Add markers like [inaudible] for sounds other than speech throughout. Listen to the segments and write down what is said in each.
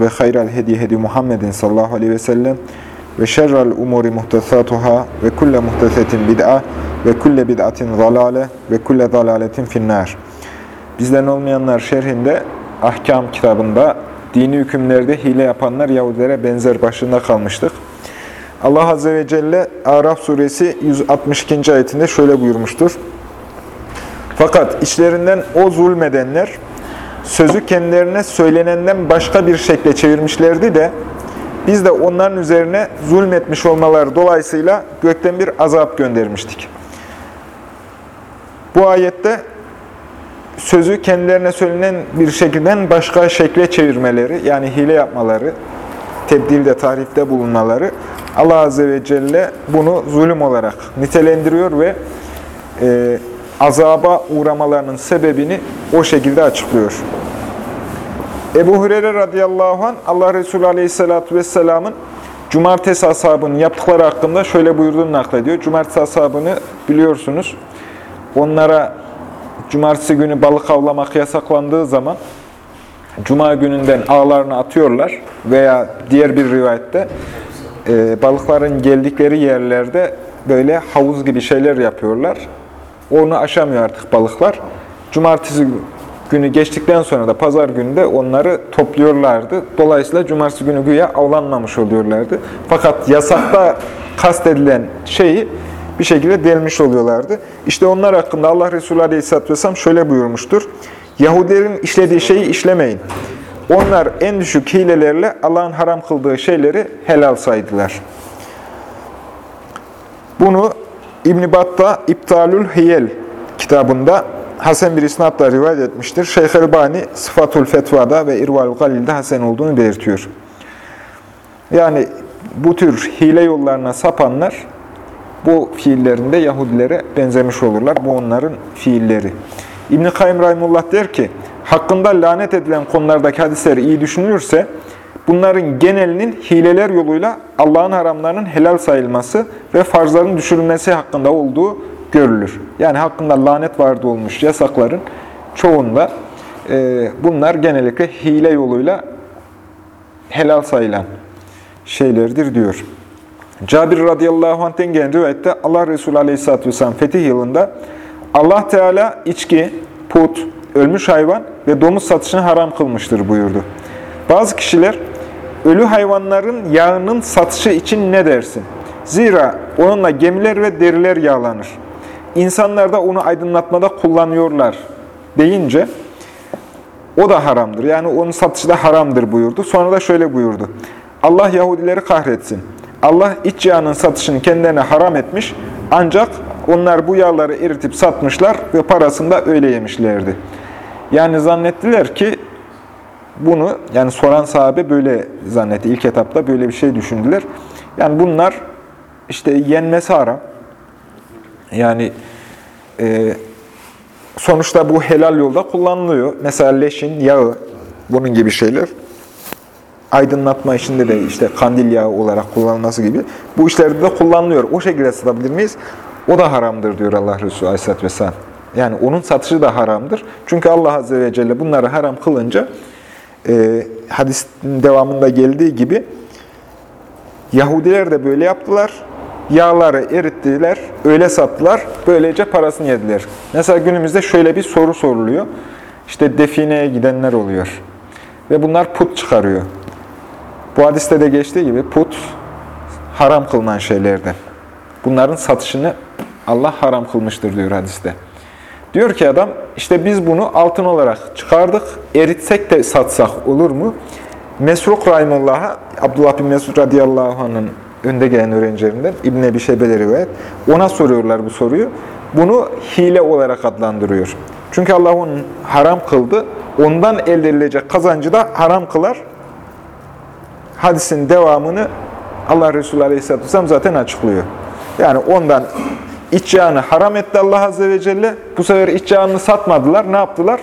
ve hayral hedi hedi Muhammedin sallallahu aleyhi ve sellem ve şerrel umuri muhtesatuhâ ve kulle muhtesetin bid'a ve kulle bid'atin zalale ve kulle zalaletin finnâr. Bizden olmayanlar şerhinde ahkam kitabında dini hükümlerde hile yapanlar Yahudilere benzer başında kalmıştık. Allah Azze ve Celle Araf suresi 162. ayetinde şöyle buyurmuştur. Fakat içlerinden o zulmedenler sözü kendilerine söylenenden başka bir şekle çevirmişlerdi de biz de onların üzerine zulmetmiş olmaları dolayısıyla gökten bir azap göndermiştik. Bu ayette sözü kendilerine söylenen bir şekilden başka şekle çevirmeleri, yani hile yapmaları, tebdilde, tarifte bulunmaları, Allah Azze ve Celle bunu zulüm olarak nitelendiriyor ve e, azaba uğramalarının sebebini o şekilde açıklıyor. Ebu Hureyre radıyallahu anh Allah Resulü aleyhissalatü vesselamın cumartesi ashabının yaptıkları hakkında şöyle buyurduğunu naklediyor. Cumartesi ashabını biliyorsunuz. Onlara cumartesi günü balık avlamak yasaklandığı zaman cuma gününden ağlarını atıyorlar veya diğer bir rivayette e, balıkların geldikleri yerlerde böyle havuz gibi şeyler yapıyorlar. Onu aşamıyor artık balıklar. Cumartesi günü geçtikten sonra da pazar günü de onları topluyorlardı. Dolayısıyla cumartesi günü güya avlanmamış oluyorlardı. Fakat yasakta kastedilen şeyi bir şekilde delmiş oluyorlardı. İşte onlar hakkında Allah Resulü Aleyhisselatü Vesselam şöyle buyurmuştur. Yahudilerin işlediği şeyi işlemeyin. Onlar en düşük hilelerle Allah'ın haram kıldığı şeyleri helal saydılar. Bunu İbn-i Battah İptalül Hiyel kitabında Hasan bir isnatla rivayet etmiştir. Şeyh Elbani Sıfatul Fetva'da ve İrval Galil'de Hasan olduğunu belirtiyor. Yani bu tür hile yollarına sapanlar bu fiillerinde Yahudilere benzemiş olurlar. Bu onların fiilleri. İbn-i Kayyum Rahimullah der ki, hakkında lanet edilen konulardaki hadisleri iyi düşünülürse, bunların genelinin hileler yoluyla Allah'ın haramlarının helal sayılması ve farzların düşürülmesi hakkında olduğu görülür. Yani hakkında lanet vardı olmuş yasakların çoğunda e, bunlar genellikle hile yoluyla helal sayılan şeylerdir diyor. Cabir radıyallahu anh'ten gelen rivayette Allah Resulü aleyhisselatü vesselam fetih yılında Allah Teala içki, put, ölmüş hayvan ve domuz satışını haram kılmıştır buyurdu. Bazı kişiler ölü hayvanların yağının satışı için ne dersin? Zira onunla gemiler ve deriler yağlanır. İnsanlar da onu aydınlatmada kullanıyorlar deyince o da haramdır. Yani onun satışı da haramdır buyurdu. Sonra da şöyle buyurdu. Allah Yahudileri kahretsin. Allah iç yağının satışını kendilerine haram etmiş ancak onlar bu yağları eritip satmışlar ve parasını da öyle yemişlerdi. Yani zannettiler ki bunu yani soran sahabe böyle zannetti. İlk etapta böyle bir şey düşündüler. Yani bunlar işte yenmesi haram. Yani e, sonuçta bu helal yolda kullanılıyor. Mesela leşin yağı, bunun gibi şeyler. Aydınlatma işinde de işte kandil yağı olarak kullanılması gibi. Bu işlerde de kullanılıyor. O şekilde satabilir miyiz? O da haramdır diyor Allah Resulü Aleyhisselatü Vesselam. Yani onun satışı da haramdır. Çünkü Allah Azze ve Celle bunları haram kılınca e, hadisin devamında geldiği gibi Yahudiler de böyle yaptılar. Yağları erittiler, öyle sattılar, böylece parasını yediler. Mesela günümüzde şöyle bir soru soruluyor. İşte defineye gidenler oluyor. Ve bunlar put çıkarıyor. Bu hadiste de geçtiği gibi put haram kılınan şeylerden. Bunların satışını Allah haram kılmıştır diyor hadiste. Diyor ki adam, işte biz bunu altın olarak çıkardık, eritsek de satsak olur mu? Mesruk Rahimullah'a, Abdullah bin Mesud radıyallahu anh'ın önde gelen öğrencilerinden İbn Ebi Şeybe'de rivayet. Ona soruyorlar bu soruyu. Bunu hile olarak adlandırıyor. Çünkü Allah onu haram kıldı. Ondan elde edilecek kazancı da haram kılar. Hadisin devamını Allah Resulü Aleyhisselatü Vesselam zaten açıklıyor. Yani ondan iç yağını haram etti Allah Azze ve Celle. Bu sefer iç yağını satmadılar. Ne yaptılar?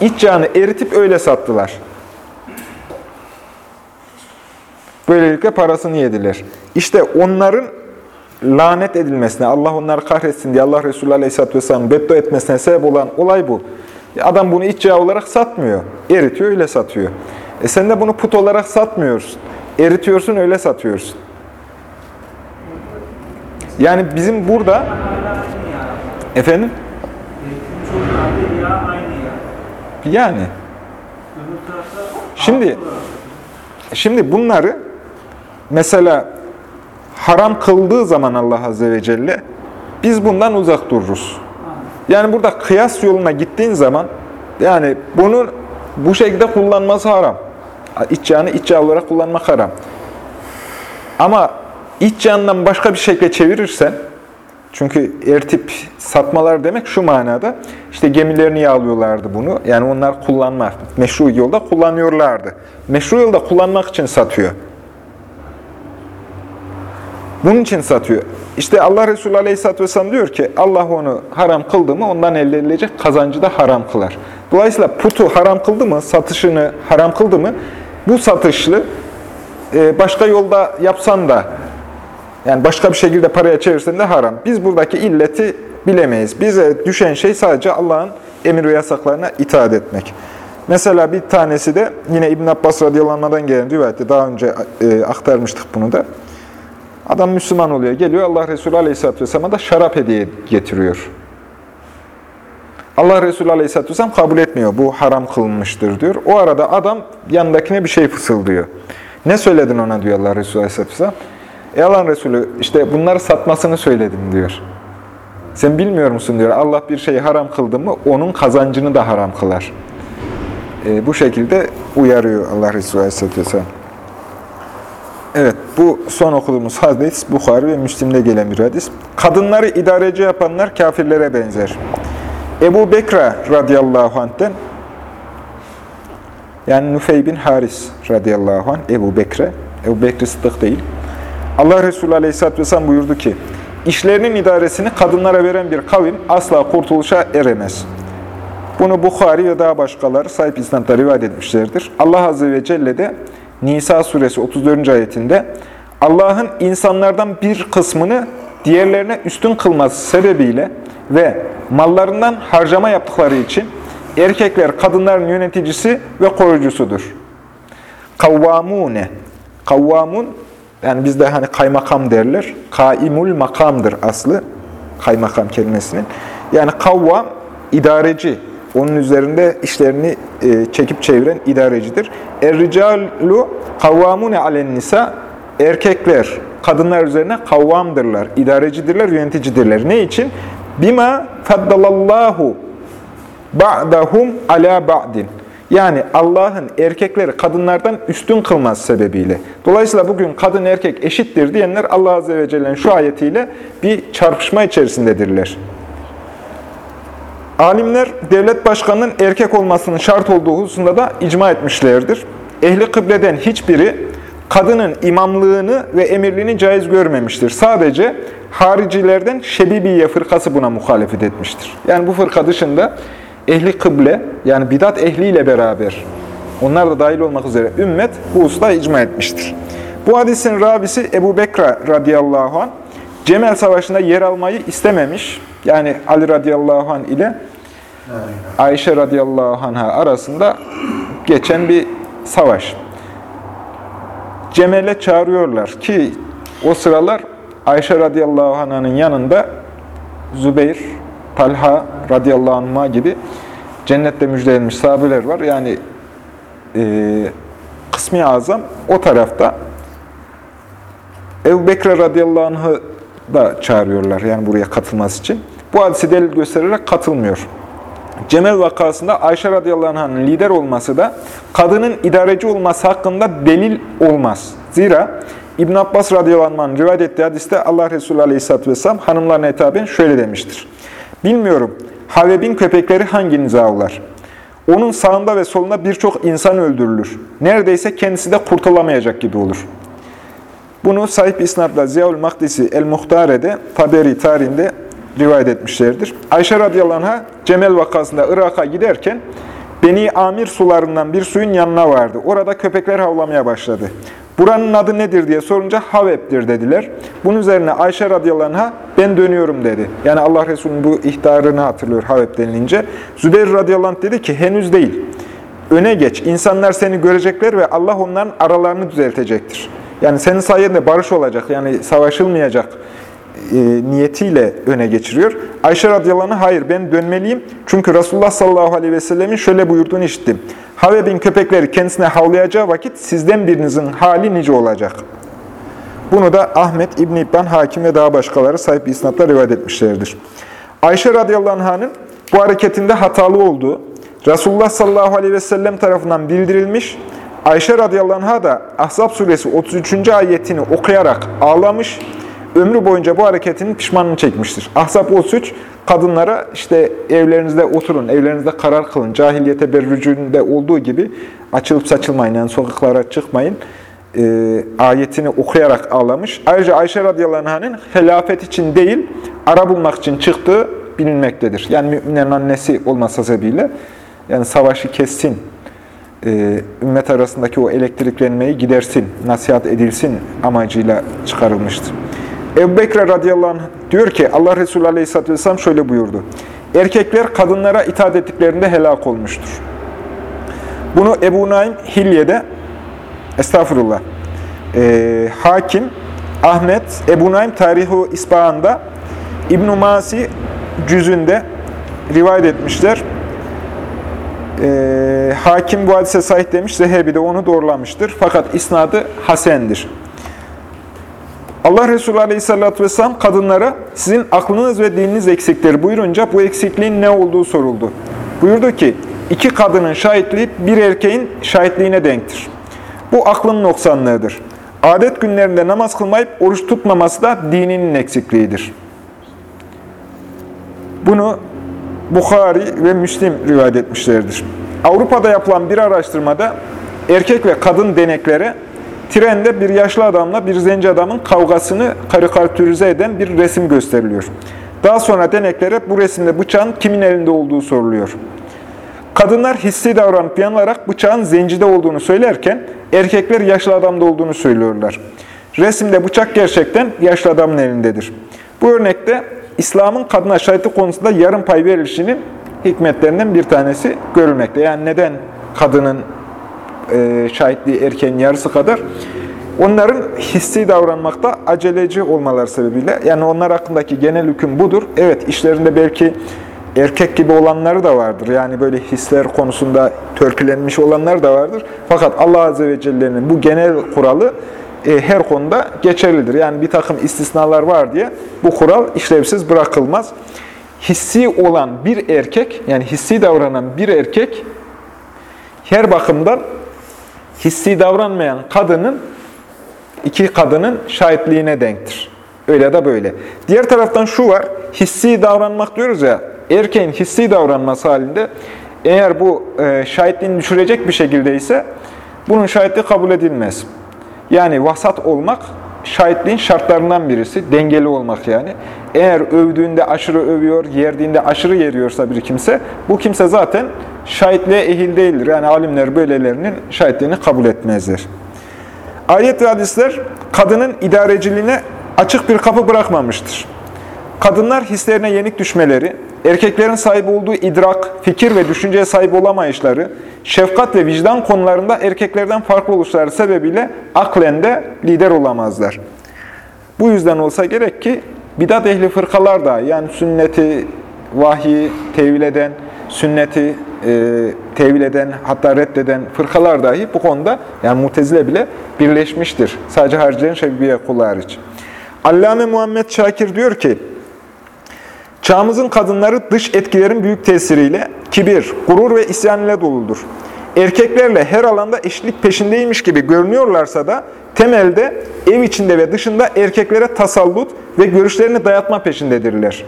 İç yağını eritip öyle sattılar. Böylelikle parasını yediler. İşte onların lanet edilmesine, Allah onları kahretsin diye Allah Resulü Aleyhisselatü Vesselam beddua etmesine sebep olan olay bu. Adam bunu iç yağ olarak satmıyor. Eritiyor, öyle satıyor. E sen de bunu put olarak satmıyorsun. Eritiyorsun, öyle satıyorsun. Yani bizim burada... Efendim? Yani. Şimdi, şimdi bunları mesela haram kıldığı zaman Allah Azze ve Celle biz bundan uzak dururuz. Yani burada kıyas yoluna gittiğin zaman yani bunu bu şekilde kullanması haram. İç yağını iç yağ olarak kullanmak haram. Ama iç yağından başka bir şekilde çevirirsen çünkü ertip satmalar demek şu manada işte gemilerini yağlıyorlardı bunu. Yani onlar kullanmak, meşru yolda kullanıyorlardı. Meşru yolda kullanmak için satıyor. Bunun için satıyor. İşte Allah Resulü Aleyhisselatü Vesselam diyor ki Allah onu haram kıldı mı ondan elde edilecek kazancı da haram kılar. Dolayısıyla putu haram kıldı mı, satışını haram kıldı mı bu satışlı e, başka yolda yapsan da yani başka bir şekilde paraya çevirsen de haram. Biz buradaki illeti bilemeyiz. Bize düşen şey sadece Allah'ın emir ve yasaklarına itaat etmek. Mesela bir tanesi de yine İbn Abbas radıyallahu gelen rivayette daha önce e, aktarmıştık bunu da. Adam Müslüman oluyor, geliyor Allah Resulü Aleyhisselatü Vesselam'a da şarap hediye getiriyor. Allah Resulü Aleyhisselatü Vesselam kabul etmiyor. Bu haram kılınmıştır diyor. O arada adam yanındakine bir şey fısıldıyor. Ne söyledin ona diyor Allah Resulü Aleyhisselatü Vesselam. Ey Allah'ın Resulü işte bunları satmasını söyledim diyor. Sen bilmiyor musun diyor. Allah bir şeyi haram kıldı mı onun kazancını da haram kılar. E, bu şekilde uyarıyor Allah Resulü Aleyhisselatü Vesselam. Evet, bu son okuduğumuz hadis Bukhari ve Müslim'de gelen bir hadis. Kadınları idareci yapanlar kafirlere benzer. Ebu Bekra radıyallahu anh'ten yani Nufey bin Haris radıyallahu anh, Ebu Bekre, Ebu Bekri Sıddık değil. Allah Resulü aleyhisselatü vesselam buyurdu ki, işlerinin idaresini kadınlara veren bir kavim asla kurtuluşa eremez. Bunu Bukhari ve daha başkaları sahip isnatla rivayet etmişlerdir. Allah Azze ve Celle de Nisa suresi 34. ayetinde Allah'ın insanlardan bir kısmını diğerlerine üstün kılması sebebiyle ve mallarından harcama yaptıkları için erkekler kadınların yöneticisi ve koruyucusudur. Kavvamune. Kavvamun yani bizde hani kaymakam derler. Kaimul makamdır aslı. Kaymakam kelimesinin. Yani kavvam idareci. Onun üzerinde işlerini e, çekip çeviren idarecidir. Er-ricalu kavvamune alen nisa. Erkekler kadınlar üzerine kavvamdırlar, idarecidirler, yöneticidirler. Ne için? Bima faddalallahu ba'dahum ala ba'din. Yani Allah'ın erkekleri kadınlardan üstün kılması sebebiyle. Dolayısıyla bugün kadın erkek eşittir diyenler Allah Azze ve Celle'nin şu ayetiyle bir çarpışma içerisindedirler. Alimler devlet başkanının erkek olmasının şart olduğu hususunda da icma etmişlerdir. Ehli kıbleden hiçbiri kadının imamlığını ve emirliğini caiz görmemiştir. Sadece haricilerden Şebibiye fırkası buna muhalefet etmiştir. Yani bu fırka dışında ehli kıble yani bidat ehliyle beraber onlar da dahil olmak üzere ümmet bu usta icma etmiştir. Bu hadisin rabisi Ebu Bekra radıyallahu anh Cemel Savaşı'nda yer almayı istememiş. Yani Ali radıyallahu anh ile Ayşe radıyallahu anh'a arasında geçen bir savaş. Cemel'e çağırıyorlar ki o sıralar Ayşe radıyallahu anh'ın yanında Zübeyir, Talha radıyallahu anh'a gibi cennette müjdelenmiş sahabeler var. Yani e, kısmi azam o tarafta. Ebu Bekir radıyallahu anh'ı da çağırıyorlar yani buraya katılması için. Bu hadisi delil göstererek katılmıyor. Cemel vakasında Ayşe radıyallahu anh'ın lider olması da kadının idareci olması hakkında delil olmaz. Zira İbn Abbas radıyallahu anh'ın rivayet ettiği hadiste Allah Resulü aleyhisselatü vesselam hanımlarına hitaben şöyle demiştir. Bilmiyorum Haveb'in köpekleri hanginizi avlar? Onun sağında ve solunda birçok insan öldürülür. Neredeyse kendisi de kurtulamayacak gibi olur. Bunu sahip isnadla Ziyaül Makdisi El-Muhtare'de, Taberi tarihinde rivayet etmişlerdir. Ayşe radıyallahu anh'a Cemel vakasında Irak'a giderken Beni Amir sularından bir suyun yanına vardı. Orada köpekler havlamaya başladı. Buranın adı nedir diye sorunca Havep'tir dediler. Bunun üzerine Ayşe radıyallahu anh'a ben dönüyorum dedi. Yani Allah Resulü'nün bu ihtarını hatırlıyor Havep denilince. Zübeyir radıyallahu anh dedi ki henüz değil. Öne geç. İnsanlar seni görecekler ve Allah onların aralarını düzeltecektir. Yani senin sayende barış olacak. Yani savaşılmayacak e, niyetiyle öne geçiriyor. Ayşe radıyallahu anh, hayır ben dönmeliyim. Çünkü Resulullah sallallahu aleyhi ve sellemin şöyle buyurduğunu işittim. Haveb'in köpekleri kendisine havlayacağı vakit sizden birinizin hali nice olacak. Bunu da Ahmet, İbn İbban, Hakim ve daha başkaları sahip isnatla rivayet etmişlerdir. Ayşe radıyallahu anh'ın bu hareketinde hatalı olduğu, Resulullah sallallahu aleyhi ve sellem tarafından bildirilmiş, Ayşe radıyallahu anh'a da Ahzab suresi 33. ayetini okuyarak ağlamış, ömrü boyunca bu hareketinin pişmanını çekmiştir. Ahzab 33, kadınlara işte evlerinizde oturun, evlerinizde karar kılın, cahiliyete berrücünde olduğu gibi açılıp saçılmayın, yani sokaklara çıkmayın e, ayetini okuyarak ağlamış. Ayrıca Ayşe radıyallahu anh'ın helafet için değil, ara bulmak için çıktığı bilinmektedir. Yani müminlerin annesi olması sebebiyle, yani savaşı kessin, e, ümmet arasındaki o elektriklenmeyi gidersin, nasihat edilsin amacıyla çıkarılmıştır. Ebu Bekir radıyallahu anh diyor ki Allah Resulü aleyhisselatü vesselam şöyle buyurdu. Erkekler kadınlara itaat ettiklerinde helak olmuştur. Bunu Ebu Naim Hilye'de estağfurullah e, Hakim Ahmet Ebu Naim Tarihu İspahan'da İbn-i Masi cüzünde rivayet etmişler. E, hakim bu hadise sahih demiş, Zehebi de onu doğrulamıştır. Fakat isnadı Hasen'dir. Allah Resulü Aleyhisselatü Vesselam kadınlara sizin aklınız ve dininiz eksiktir buyurunca bu eksikliğin ne olduğu soruldu. Buyurdu ki iki kadının şahitliği bir erkeğin şahitliğine denktir. Bu aklın noksanlığıdır. Adet günlerinde namaz kılmayıp oruç tutmaması da dininin eksikliğidir. Bunu Bukhari ve Müslim rivayet etmişlerdir. Avrupa'da yapılan bir araştırmada erkek ve kadın deneklere trende bir yaşlı adamla bir zenci adamın kavgasını karikatürize eden bir resim gösteriliyor. Daha sonra deneklere bu resimde bıçağın kimin elinde olduğu soruluyor. Kadınlar hissi davranıp yanılarak bıçağın zencide olduğunu söylerken erkekler yaşlı adamda olduğunu söylüyorlar. Resimde bıçak gerçekten yaşlı adamın elindedir. Bu örnekte İslam'ın kadına şahitlik konusunda yarım pay verilişinin hikmetlerinden bir tanesi görülmekte. Yani neden kadının e, şahitliği erkeğin yarısı kadar? Onların hissi davranmakta aceleci olmaları sebebiyle, yani onlar hakkındaki genel hüküm budur. Evet, işlerinde belki erkek gibi olanları da vardır. Yani böyle hisler konusunda törpülenmiş olanlar da vardır. Fakat Allah Azze ve Celle'nin bu genel kuralı e, her konuda geçerlidir. Yani bir takım istisnalar var diye bu kural işlevsiz bırakılmaz. Hissi olan bir erkek, yani hissi davranan bir erkek her bakımdan hissi davranmayan kadının iki kadının şahitliğine denktir. Öyle de böyle. Diğer taraftan şu var, hissi davranmak diyoruz ya, erkeğin hissi davranması halinde eğer bu e, şahitliğini düşürecek bir şekilde ise bunun şahitliği kabul edilmez. Yani vasat olmak şahitliğin şartlarından birisi. Dengeli olmak yani. Eğer övdüğünde aşırı övüyor, yerdiğinde aşırı yeriyorsa bir kimse, bu kimse zaten şahitliğe ehil değildir. Yani alimler böylelerinin şahitliğini kabul etmezler. Ayet ve hadisler kadının idareciliğine açık bir kapı bırakmamıştır. Kadınlar hislerine yenik düşmeleri, erkeklerin sahip olduğu idrak, fikir ve düşünceye sahip olamayışları, şefkat ve vicdan konularında erkeklerden farklı oluşları sebebiyle aklen de lider olamazlar. Bu yüzden olsa gerek ki bidat ehli fırkalar da yani sünneti, vahyi tevil eden, sünneti e, tevil eden, hatta reddeden fırkalar dahi bu konuda yani mutezile bile birleşmiştir. Sadece haricilerin şebiye kulu hariç. Allame Muhammed Şakir diyor ki, Çağımızın kadınları dış etkilerin büyük tesiriyle kibir, gurur ve isyan ile doludur. Erkeklerle her alanda eşitlik peşindeymiş gibi görünüyorlarsa da temelde ev içinde ve dışında erkeklere tasallut ve görüşlerini dayatma peşindedirler.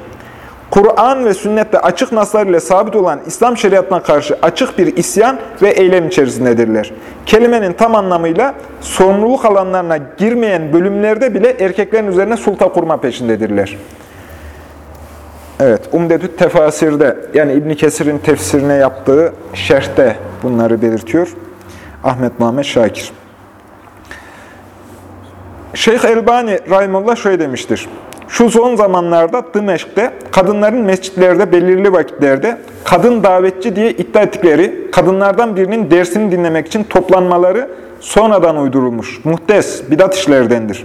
Kur'an ve sünnette açık naslar ile sabit olan İslam şeriatına karşı açık bir isyan ve eylem içerisindedirler. Kelimenin tam anlamıyla sorumluluk alanlarına girmeyen bölümlerde bile erkeklerin üzerine sulta kurma peşindedirler. Evet, Umdetü Tefasir'de yani İbn Kesir'in tefsirine yaptığı şerhte bunları belirtiyor. Ahmet Muhammed Şakir. Şeyh Elbani Rahimullah şöyle demiştir. Şu son zamanlarda Dımeşk'te kadınların mescitlerde belirli vakitlerde kadın davetçi diye iddia ettikleri kadınlardan birinin dersini dinlemek için toplanmaları sonradan uydurulmuş, muhtes, bidat işlerdendir.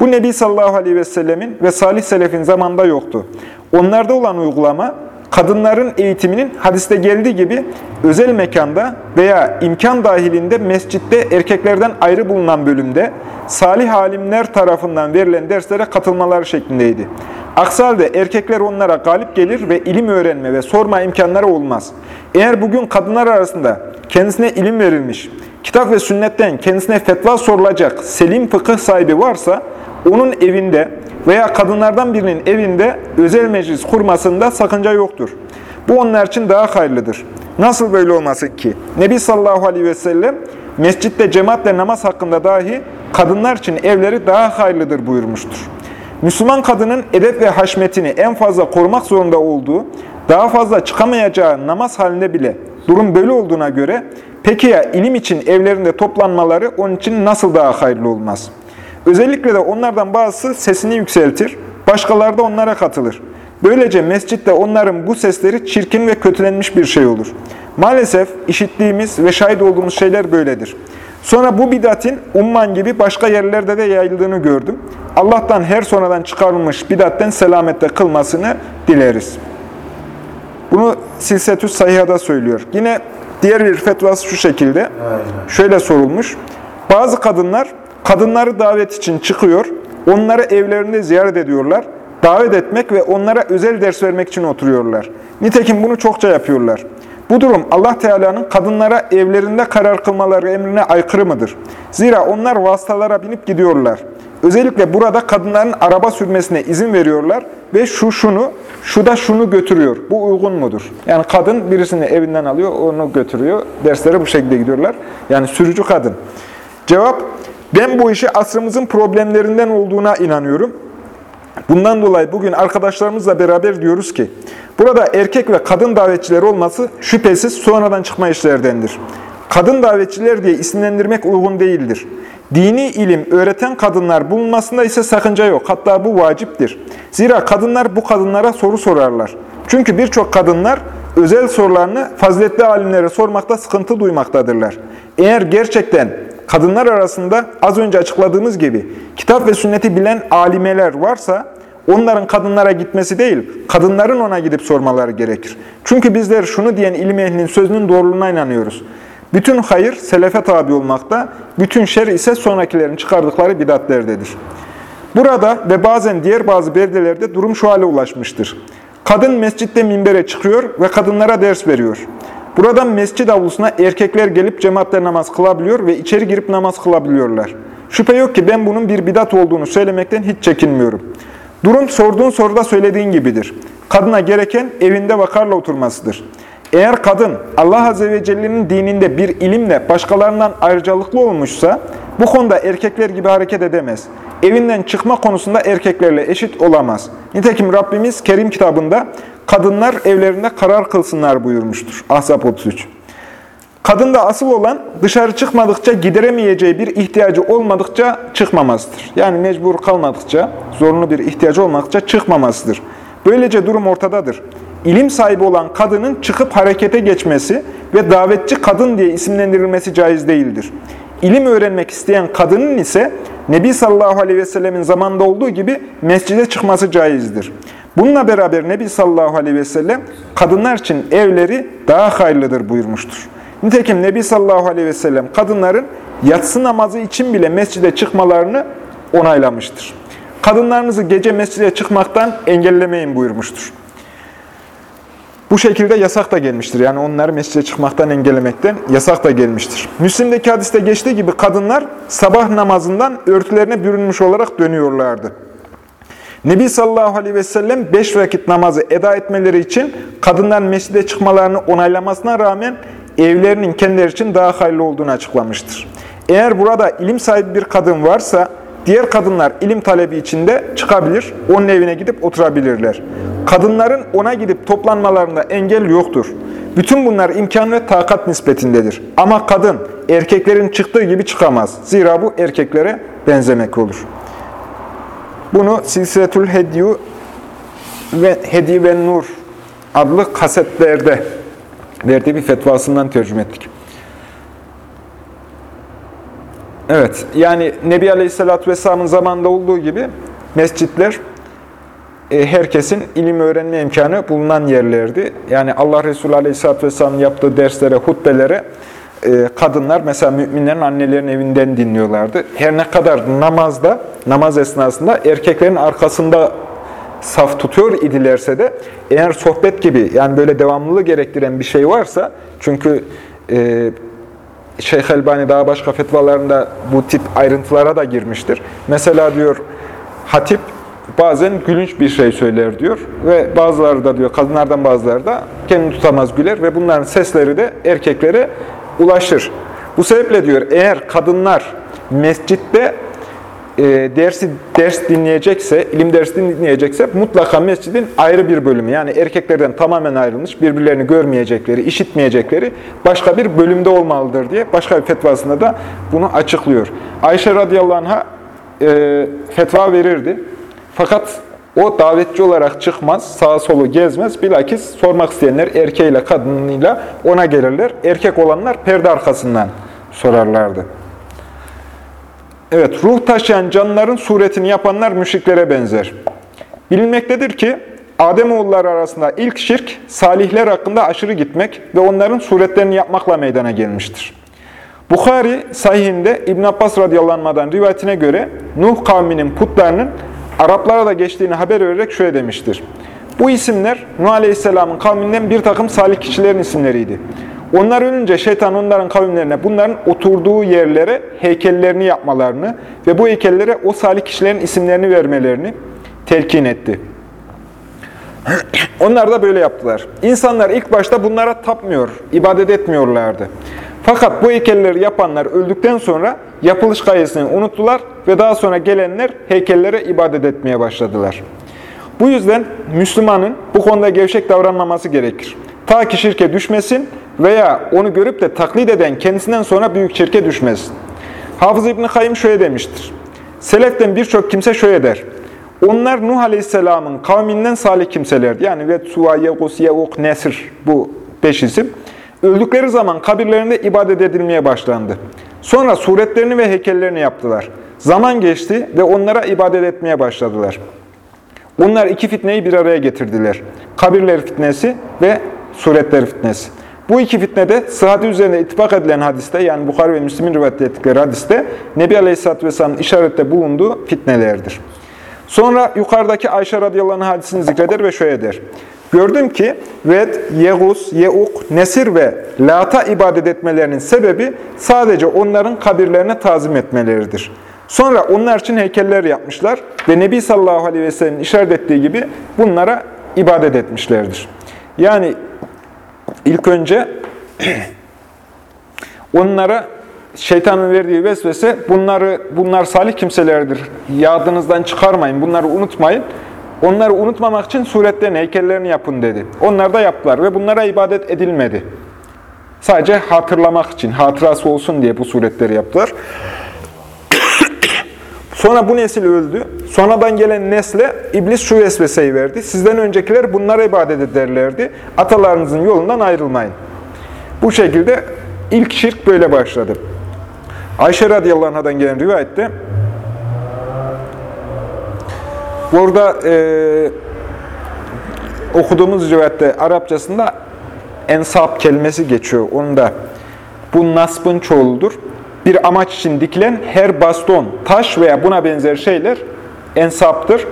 Bu Nebi sallallahu aleyhi ve sellemin ve salih selefin zamanında yoktu. Onlarda olan uygulama, kadınların eğitiminin hadiste geldiği gibi özel mekanda veya imkan dahilinde mescitte erkeklerden ayrı bulunan bölümde salih alimler tarafından verilen derslere katılmaları şeklindeydi. Aksi halde erkekler onlara galip gelir ve ilim öğrenme ve sorma imkanları olmaz. Eğer bugün kadınlar arasında kendisine ilim verilmiş, kitap ve sünnetten kendisine fetva sorulacak selim fıkıh sahibi varsa, onun evinde veya kadınlardan birinin evinde özel meclis kurmasında sakınca yoktur. Bu onlar için daha hayırlıdır. Nasıl böyle olmasın ki? Nebi sallallahu aleyhi ve sellem mescitte cemaatle namaz hakkında dahi kadınlar için evleri daha hayırlıdır buyurmuştur. Müslüman kadının edep ve haşmetini en fazla korumak zorunda olduğu, daha fazla çıkamayacağı namaz halinde bile durum böyle olduğuna göre, peki ya ilim için evlerinde toplanmaları onun için nasıl daha hayırlı olmaz? Özellikle de onlardan bazısı sesini yükseltir, başkaları da onlara katılır. Böylece mescitte onların bu sesleri çirkin ve kötülenmiş bir şey olur. Maalesef işittiğimiz ve şahit olduğumuz şeyler böyledir. Sonra bu bidatin umman gibi başka yerlerde de yayıldığını gördüm. Allah'tan her sonradan çıkarılmış bidatten selamette kılmasını dileriz. Bunu Silsetü Sayıha'da söylüyor. Yine diğer bir fetvası şu şekilde. Şöyle sorulmuş. Bazı kadınlar kadınları davet için çıkıyor, onları evlerinde ziyaret ediyorlar. Davet etmek ve onlara özel ders vermek için oturuyorlar. Nitekim bunu çokça yapıyorlar. Bu durum Allah Teala'nın kadınlara evlerinde karar kılmaları emrine aykırı mıdır? Zira onlar vasıtalara binip gidiyorlar. Özellikle burada kadınların araba sürmesine izin veriyorlar ve şu şunu, şu da şunu götürüyor. Bu uygun mudur? Yani kadın birisini evinden alıyor, onu götürüyor. Derslere bu şekilde gidiyorlar. Yani sürücü kadın. Cevap, ben bu işi asrımızın problemlerinden olduğuna inanıyorum. Bundan dolayı bugün arkadaşlarımızla beraber diyoruz ki, burada erkek ve kadın davetçiler olması şüphesiz sonradan çıkma işlerdendir. Kadın davetçiler diye isimlendirmek uygun değildir. Dini ilim öğreten kadınlar bulunmasında ise sakınca yok. Hatta bu vaciptir. Zira kadınlar bu kadınlara soru sorarlar. Çünkü birçok kadınlar özel sorularını faziletli alimlere sormakta sıkıntı duymaktadırlar. Eğer gerçekten kadınlar arasında az önce açıkladığımız gibi kitap ve sünneti bilen alimeler varsa onların kadınlara gitmesi değil, kadınların ona gidip sormaları gerekir. Çünkü bizler şunu diyen ilim ehlinin sözünün doğruluğuna inanıyoruz. Bütün hayır selefe tabi olmakta, bütün şer ise sonrakilerin çıkardıkları bidatlerdedir. Burada ve bazen diğer bazı beldelerde durum şu hale ulaşmıştır. Kadın mescitte minbere çıkıyor ve kadınlara ders veriyor. Buradan mescid avlusuna erkekler gelip cemaatle namaz kılabiliyor ve içeri girip namaz kılabiliyorlar. Şüphe yok ki ben bunun bir bidat olduğunu söylemekten hiç çekinmiyorum. Durum sorduğun soruda söylediğin gibidir. Kadına gereken evinde vakarla oturmasıdır. Eğer kadın Allah Azze ve Celle'nin dininde bir ilimle başkalarından ayrıcalıklı olmuşsa bu konuda erkekler gibi hareket edemez. Evinden çıkma konusunda erkeklerle eşit olamaz. Nitekim Rabbimiz Kerim kitabında kadınlar evlerinde karar kılsınlar buyurmuştur. Ahzab 33. Kadında asıl olan dışarı çıkmadıkça gideremeyeceği bir ihtiyacı olmadıkça çıkmamasıdır. Yani mecbur kalmadıkça, zorunlu bir ihtiyacı olmadıkça çıkmamasıdır. Böylece durum ortadadır. İlim sahibi olan kadının çıkıp harekete geçmesi ve davetçi kadın diye isimlendirilmesi caiz değildir. İlim öğrenmek isteyen kadının ise Nebi sallallahu aleyhi ve sellemin zamanında olduğu gibi mescide çıkması caizdir. Bununla beraber Nebi sallallahu aleyhi ve sellem kadınlar için evleri daha hayırlıdır buyurmuştur. Nitekim Nebi sallallahu aleyhi ve sellem kadınların yatsı namazı için bile mescide çıkmalarını onaylamıştır. Kadınlarınızı gece mescide çıkmaktan engellemeyin buyurmuştur. Bu şekilde yasak da gelmiştir. Yani onları mescide çıkmaktan engellemekten yasak da gelmiştir. Müslim'deki hadiste geçtiği gibi kadınlar sabah namazından örtülerine bürünmüş olarak dönüyorlardı. Nebi sallallahu aleyhi ve sellem beş vakit namazı eda etmeleri için kadınların mescide çıkmalarını onaylamasına rağmen evlerinin kendileri için daha hayırlı olduğunu açıklamıştır. Eğer burada ilim sahibi bir kadın varsa diğer kadınlar ilim talebi içinde çıkabilir, onun evine gidip oturabilirler. Kadınların ona gidip toplanmalarında engel yoktur. Bütün bunlar imkan ve takat nispetindedir. Ama kadın erkeklerin çıktığı gibi çıkamaz. Zira bu erkeklere benzemek olur. Bunu Silsiletül Hedyu ve Hedi ve Nur adlı kasetlerde verdiği bir fetvasından tercüme ettik. Evet, yani Nebi Aleyhisselatü Vesselam'ın zamanında olduğu gibi mescitler e, herkesin ilim öğrenme imkanı bulunan yerlerdi. Yani Allah Resulü Aleyhisselatü Vesselam'ın yaptığı derslere, hutbelere kadınlar mesela müminlerin annelerinin evinden dinliyorlardı. Her ne kadar namazda, namaz esnasında erkeklerin arkasında saf tutuyor idilerse de eğer sohbet gibi yani böyle devamlılığı gerektiren bir şey varsa çünkü e, Şeyh Elbani daha başka fetvalarında bu tip ayrıntılara da girmiştir. Mesela diyor hatip bazen gülünç bir şey söyler diyor ve bazıları da diyor kadınlardan bazıları da kendini tutamaz güler ve bunların sesleri de erkeklere ulaşır. Bu sebeple diyor eğer kadınlar mescitte e, dersi ders dinleyecekse, ilim dersi dinleyecekse mutlaka mescidin ayrı bir bölümü yani erkeklerden tamamen ayrılmış, birbirlerini görmeyecekleri, işitmeyecekleri başka bir bölümde olmalıdır diye başka bir fetvasında da bunu açıklıyor. Ayşe radıyallahu anh'a e, fetva verirdi. Fakat o davetçi olarak çıkmaz, sağa solu gezmez. Bilakis sormak isteyenler erkeğiyle kadınıyla ona gelirler. Erkek olanlar perde arkasından sorarlardı. Evet, ruh taşıyan canlıların suretini yapanlar müşriklere benzer. Bilinmektedir ki, Ademoğulları arasında ilk şirk, salihler hakkında aşırı gitmek ve onların suretlerini yapmakla meydana gelmiştir. Bukhari, sahihinde İbn Abbas radıyallahu rivayetine göre, Nuh kavminin putlarının Araplara da geçtiğini haber vererek şöyle demiştir. Bu isimler Nuh Aleyhisselam'ın kavminden bir takım salih kişilerin isimleriydi. Onlar ölünce şeytan onların kavimlerine bunların oturduğu yerlere heykellerini yapmalarını ve bu heykellere o salih kişilerin isimlerini vermelerini telkin etti. [clears throat] Onlar da böyle yaptılar. İnsanlar ilk başta bunlara tapmıyor, ibadet etmiyorlardı. Fakat bu heykelleri yapanlar öldükten sonra yapılış gayesini unuttular ve daha sonra gelenler heykellere ibadet etmeye başladılar. Bu yüzden Müslümanın bu konuda gevşek davranmaması gerekir. Ta ki şirke düşmesin veya onu görüp de taklit eden kendisinden sonra büyük şirke düşmesin. Hafız İbni Kayyım şöyle demiştir. Seleften birçok kimse şöyle der. Onlar Nuh Aleyhisselam'ın kavminden salih kimselerdi. Yani Vetsuva, Yegus, Yevuk, Nesir bu beş isim. Öldükleri zaman kabirlerinde ibadet edilmeye başlandı. Sonra suretlerini ve heykellerini yaptılar. Zaman geçti ve onlara ibadet etmeye başladılar. Onlar iki fitneyi bir araya getirdiler. Kabirler fitnesi ve suretler fitnesi. Bu iki fitnede sıhhati üzerinde ittifak edilen hadiste, yani Bukhari ve Müslim'in rivayet ettikleri hadiste, Nebi Aleyhisselatü Vesselam'ın işarette bulunduğu fitnelerdir. Sonra yukarıdaki Ayşe radıyallahu anh hadisini zikreder ve şöyle der. Gördüm ki Ved, Yegus, Yeuk, Nesir ve Lat'a ibadet etmelerinin sebebi sadece onların kabirlerine tazim etmeleridir. Sonra onlar için heykeller yapmışlar ve Nebi sallallahu aleyhi ve sellem'in işaret ettiği gibi bunlara ibadet etmişlerdir. Yani ilk önce [clears throat] onlara şeytanın verdiği vesvese bunları bunlar salih kimselerdir. Yadınızdan çıkarmayın, bunları unutmayın. Onları unutmamak için suretlerini, heykellerini yapın dedi. Onlar da yaptılar ve bunlara ibadet edilmedi. Sadece hatırlamak için, hatırası olsun diye bu suretleri yaptılar. Sonra bu nesil öldü. Sonradan gelen nesle iblis şu vesveseyi verdi. Sizden öncekiler bunlara ibadet ederlerdi. Atalarınızın yolundan ayrılmayın. Bu şekilde ilk şirk böyle başladı. Ayşe radıyallahu anh'dan gelen rivayette burada e, okuduğumuz rivayette Arapçasında ensap kelimesi geçiyor. Onu da bu nasbın çoğuludur bir amaç için dikilen her baston, taş veya buna benzer şeyler ensaptır.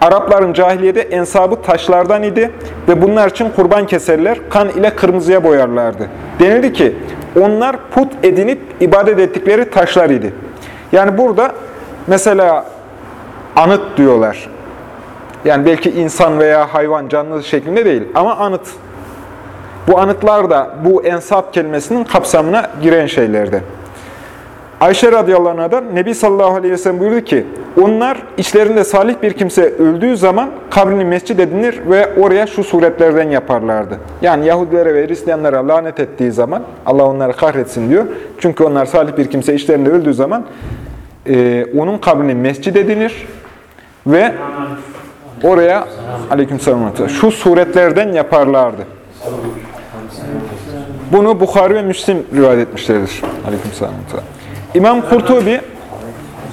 Arapların cahiliyede ensabı taşlardan idi ve bunlar için kurban keserler, kan ile kırmızıya boyarlardı. Denildi ki onlar put edinip ibadet ettikleri taşlar idi. Yani burada mesela anıt diyorlar. Yani belki insan veya hayvan, canlı şeklinde değil ama anıt. Bu anıtlar da bu ensap kelimesinin kapsamına giren şeylerden. Ayşe radıyallahu anh'dan Nebi sallallahu aleyhi ve sellem buyurdu ki, onlar içlerinde salih bir kimse öldüğü zaman kabrini mescid edinir ve oraya şu suretlerden yaparlardı. Yani Yahudilere ve Hristiyanlara lanet ettiği zaman, Allah onları kahretsin diyor. Çünkü onlar salih bir kimse içlerinde öldüğü zaman e, onun kabrini mescid edinir ve oraya aleykümselam şu suretlerden yaparlardı. Bunu Bukhari ve Müslim rivayet etmişlerdir. Aleykümselam. İmam Kurtubi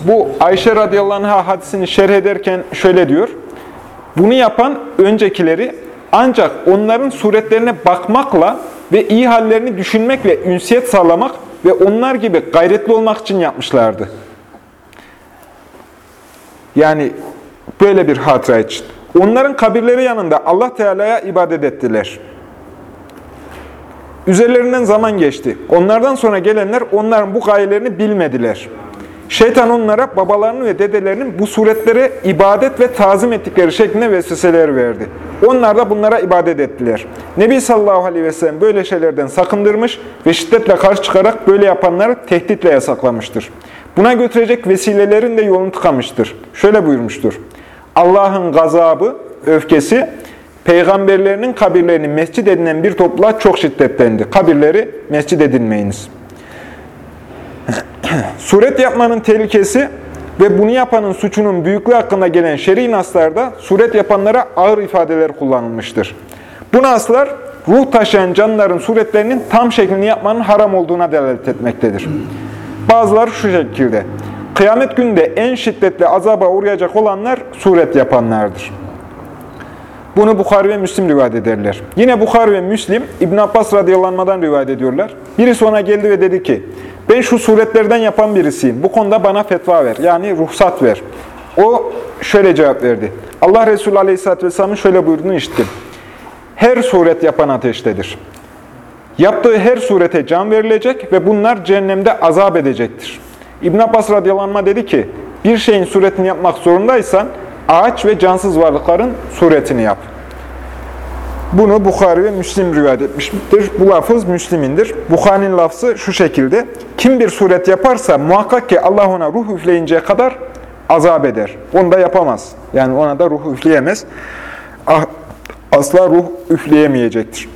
bu Ayşe radıyallahu anh'a hadisini şerh ederken şöyle diyor. Bunu yapan öncekileri ancak onların suretlerine bakmakla ve iyi hallerini düşünmekle ünsiyet sağlamak ve onlar gibi gayretli olmak için yapmışlardı. Yani böyle bir hatıra için. Onların kabirleri yanında Allah Teala'ya ibadet ettiler. Üzerlerinden zaman geçti. Onlardan sonra gelenler onların bu gayelerini bilmediler. Şeytan onlara babalarının ve dedelerinin bu suretlere ibadet ve tazim ettikleri şeklinde vesveseler verdi. Onlar da bunlara ibadet ettiler. Nebi sallallahu aleyhi ve sellem böyle şeylerden sakındırmış ve şiddetle karşı çıkarak böyle yapanları tehditle yasaklamıştır. Buna götürecek vesilelerin de yolunu tıkamıştır. Şöyle buyurmuştur. Allah'ın gazabı, öfkesi, peygamberlerinin kabirlerini mescid edinen bir topluluğa çok şiddetlendi. Kabirleri mescid edinmeyiniz. [clears throat] Suret yapmanın tehlikesi ve bunu yapanın suçunun büyüklüğü hakkında gelen şer'i naslarda suret yapanlara ağır ifadeler kullanılmıştır. Bu naslar ruh taşıyan canlıların suretlerinin tam şeklini yapmanın haram olduğuna delalet etmektedir. Bazıları şu şekilde, kıyamet günde en şiddetli azaba uğrayacak olanlar suret yapanlardır. Bunu Bukhari ve Müslim rivayet ederler. Yine Bukhari ve Müslim İbn Abbas radıyallahu rivayet ediyorlar. Birisi ona geldi ve dedi ki, ben şu suretlerden yapan birisiyim. Bu konuda bana fetva ver. Yani ruhsat ver. O şöyle cevap verdi. Allah Resulü aleyhisselatü vesselamın şöyle buyurduğunu işittim. Her suret yapan ateştedir. Yaptığı her surete can verilecek ve bunlar cehennemde azap edecektir. İbn Abbas radıyallahu dedi ki, bir şeyin suretini yapmak zorundaysan ağaç ve cansız varlıkların suretini yap. Bunu Bukhari ve Müslim rivayet etmiştir. Bu lafız Müslim'indir. Bukhari'nin lafzı şu şekilde. Kim bir suret yaparsa muhakkak ki Allah ona ruh üfleyinceye kadar azap eder. Onu da yapamaz. Yani ona da ruh üfleyemez. Ah, asla ruh üfleyemeyecektir.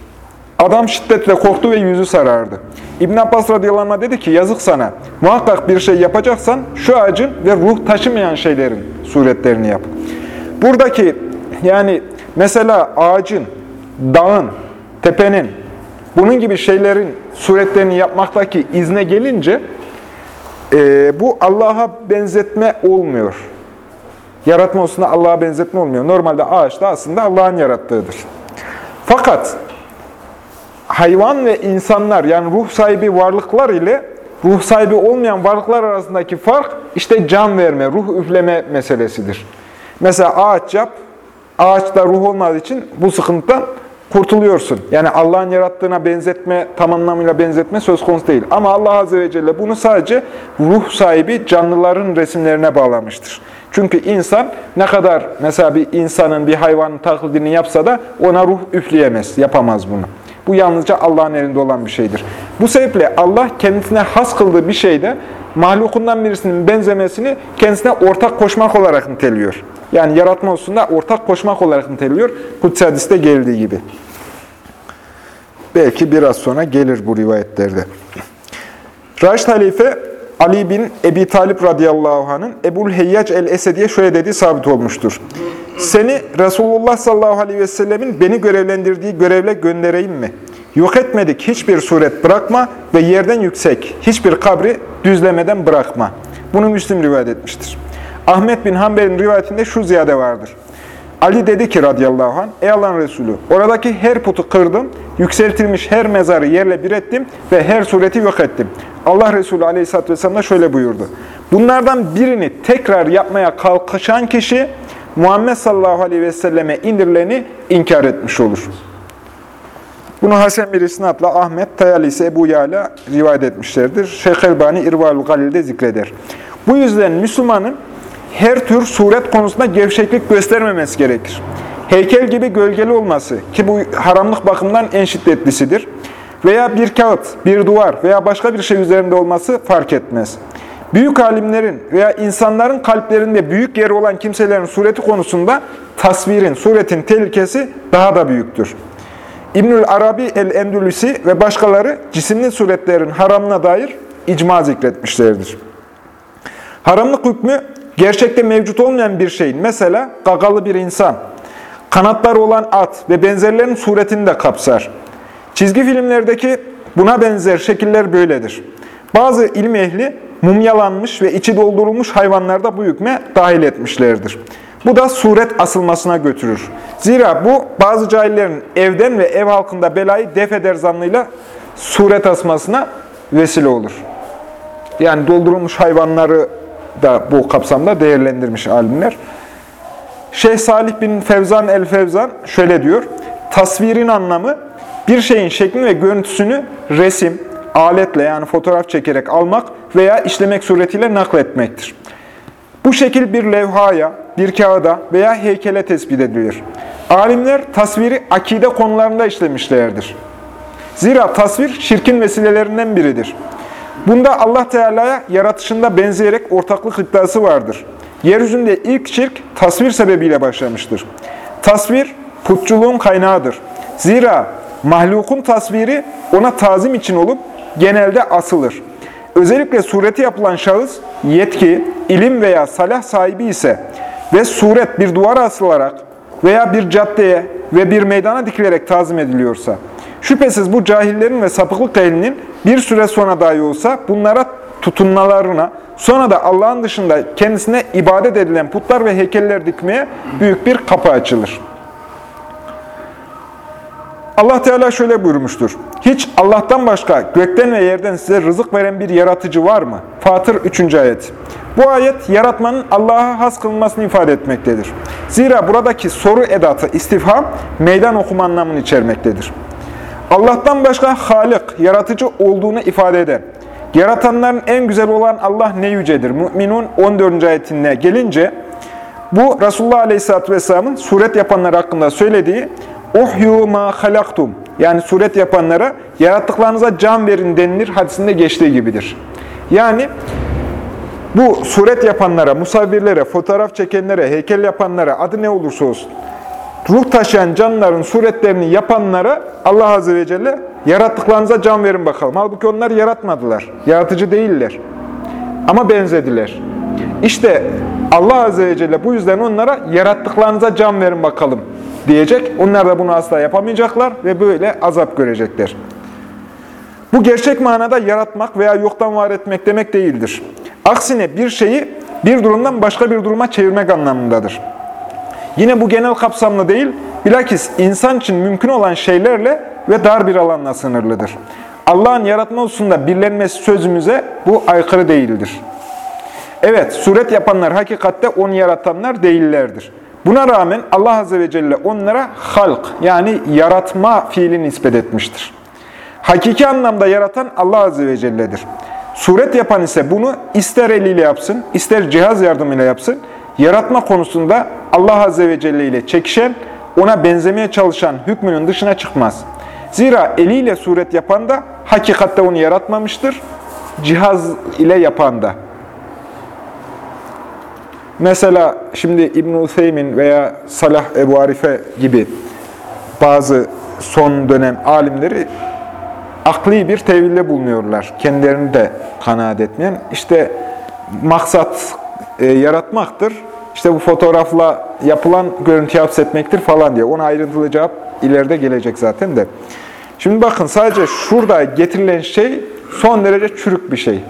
Adam şiddetle korktu ve yüzü sarardı. İbn Abbas radıyallahu dedi ki yazık sana. Muhakkak bir şey yapacaksan şu ağacın ve ruh taşımayan şeylerin suretlerini yap. Buradaki yani mesela ağacın, dağın, tepenin, bunun gibi şeylerin suretlerini yapmaktaki izne gelince e, bu Allah'a benzetme olmuyor. Yaratma olsun Allah'a benzetme olmuyor. Normalde ağaç da aslında Allah'ın yarattığıdır. Fakat hayvan ve insanlar yani ruh sahibi varlıklar ile ruh sahibi olmayan varlıklar arasındaki fark işte can verme, ruh üfleme meselesidir. Mesela ağaç yap, ağaçta ruh olmadığı için bu sıkıntıdan kurtuluyorsun. Yani Allah'ın yarattığına benzetme, tam anlamıyla benzetme söz konusu değil. Ama Allah Azze ve Celle bunu sadece ruh sahibi canlıların resimlerine bağlamıştır. Çünkü insan ne kadar mesela bir insanın, bir hayvanın taklidini yapsa da ona ruh üfleyemez, yapamaz bunu. Bu yalnızca Allah'ın elinde olan bir şeydir. Bu sebeple Allah kendisine has kıldığı bir şeyde mahlukundan birisinin benzemesini kendisine ortak koşmak olarak niteliyor. Yani yaratma hususunda ortak koşmak olarak niteliyor. Kutsi hadiste geldiği gibi. Belki biraz sonra gelir bu rivayetlerde. Raşid Halife Ali bin Ebi Talip radıyallahu anh'ın Ebul Heyyac el-Esedi'ye şöyle dediği sabit olmuştur. Seni Resulullah sallallahu aleyhi ve sellemin beni görevlendirdiği görevle göndereyim mi? Yok etmedik hiçbir suret bırakma ve yerden yüksek hiçbir kabri düzlemeden bırakma. Bunu Müslim rivayet etmiştir. Ahmet bin Hanbel'in rivayetinde şu ziyade vardır. Ali dedi ki radıyallahu anh, ey Allah'ın Resulü, oradaki her putu kırdım, yükseltilmiş her mezarı yerle bir ettim ve her sureti yok ettim. Allah Resulü aleyhisselatü vesselam da şöyle buyurdu. Bunlardan birini tekrar yapmaya kalkışan kişi, Muhammed sallallahu aleyhi ve selleme indirileni inkar etmiş olur. Bunu Hasan bir isnatla Ahmet, Tayalisi, Ebu Yala rivayet etmişlerdir. Şeyh Elbani İrval-ı Galil'de zikreder. Bu yüzden Müslümanın her tür suret konusunda gevşeklik göstermemesi gerekir. Heykel gibi gölgeli olması ki bu haramlık bakımından en şiddetlisidir. Veya bir kağıt, bir duvar veya başka bir şey üzerinde olması fark etmez. Büyük alimlerin veya insanların kalplerinde büyük yeri olan kimselerin sureti konusunda tasvirin, suretin tehlikesi daha da büyüktür. İbnül Arabi el-Endülüsi ve başkaları cisimli suretlerin haramına dair icma zikretmişlerdir. Haramlık hükmü gerçekte mevcut olmayan bir şeyin, mesela gagalı bir insan, kanatları olan at ve benzerlerin suretini de kapsar. Çizgi filmlerdeki buna benzer şekiller böyledir. Bazı ilim ehli mumyalanmış ve içi doldurulmuş hayvanlarda bu hükme dahil etmişlerdir. Bu da suret asılmasına götürür. Zira bu bazı cahillerin evden ve ev halkında belayı def eder zannıyla suret asmasına vesile olur. Yani doldurulmuş hayvanları da bu kapsamda değerlendirmiş alimler. Şeyh Salih bin Fevzan el-Fevzan şöyle diyor. Tasvirin anlamı bir şeyin şeklini ve görüntüsünü resim, aletle yani fotoğraf çekerek almak veya işlemek suretiyle nakletmektir. Bu şekil bir levhaya, bir kağıda veya heykele tespit edilir. Alimler tasviri akide konularında işlemişlerdir. Zira tasvir şirkin vesilelerinden biridir. Bunda Allah Teala'ya yaratışında benzeyerek ortaklık iddiası vardır. Yeryüzünde ilk şirk tasvir sebebiyle başlamıştır. Tasvir putçuluğun kaynağıdır. Zira mahlukun tasviri ona tazim için olup genelde asılır. Özellikle sureti yapılan şahıs yetki, ilim veya salah sahibi ise ve suret bir duvara asılarak veya bir caddeye ve bir meydana dikilerek tazim ediliyorsa, şüphesiz bu cahillerin ve sapıklık ehlinin bir süre sonra dahi olsa bunlara tutunmalarına, sonra da Allah'ın dışında kendisine ibadet edilen putlar ve heykeller dikmeye büyük bir kapı açılır. Allah Teala şöyle buyurmuştur. Hiç Allah'tan başka gökten ve yerden size rızık veren bir yaratıcı var mı? Fatır 3. ayet. Bu ayet yaratmanın Allah'a has kılınmasını ifade etmektedir. Zira buradaki soru edatı istifham meydan okuma anlamını içermektedir. Allah'tan başka Halik, yaratıcı olduğunu ifade eder. Yaratanların en güzel olan Allah ne yücedir. Mü'minun 14. ayetine gelince bu Resulullah Aleyhisselatü Vesselam'ın suret yapanlar hakkında söylediği Uhyu ma halaktum yani suret yapanlara yarattıklarınıza can verin denilir hadisinde geçtiği gibidir. Yani bu suret yapanlara, musavvirlere, fotoğraf çekenlere, heykel yapanlara adı ne olursa olsun ruh taşıyan canlıların suretlerini yapanlara Allah Azze ve Celle yarattıklarınıza can verin bakalım. Halbuki onlar yaratmadılar. Yaratıcı değiller. Ama benzediler. İşte Allah Azze ve Celle bu yüzden onlara yarattıklarınıza can verin bakalım diyecek. Onlar da bunu asla yapamayacaklar ve böyle azap görecekler. Bu gerçek manada yaratmak veya yoktan var etmek demek değildir. Aksine bir şeyi bir durumdan başka bir duruma çevirmek anlamındadır. Yine bu genel kapsamlı değil, bilakis insan için mümkün olan şeylerle ve dar bir alanla sınırlıdır. Allah'ın yaratma hususunda birlenmesi sözümüze bu aykırı değildir. Evet, suret yapanlar hakikatte onu yaratanlar değillerdir. Buna rağmen Allah Azze ve Celle onlara halk yani yaratma fiili nispet etmiştir. Hakiki anlamda yaratan Allah Azze ve Celle'dir. Suret yapan ise bunu ister eliyle yapsın, ister cihaz yardımıyla yapsın, yaratma konusunda Allah Azze ve Celle ile çekişen, ona benzemeye çalışan hükmünün dışına çıkmaz. Zira eliyle suret yapan da hakikatte onu yaratmamıştır, cihaz ile yapan da. Mesela şimdi İbn-i Useymin veya Salah Ebu Arife gibi bazı son dönem alimleri akli bir tevilde bulunuyorlar. Kendilerini de kanaat etmeyen. İşte maksat e, yaratmaktır. İşte bu fotoğrafla yapılan görüntü hapsetmektir falan diye. Ona ayrıntılı cevap ileride gelecek zaten de. Şimdi bakın sadece şurada getirilen şey son derece çürük bir şey.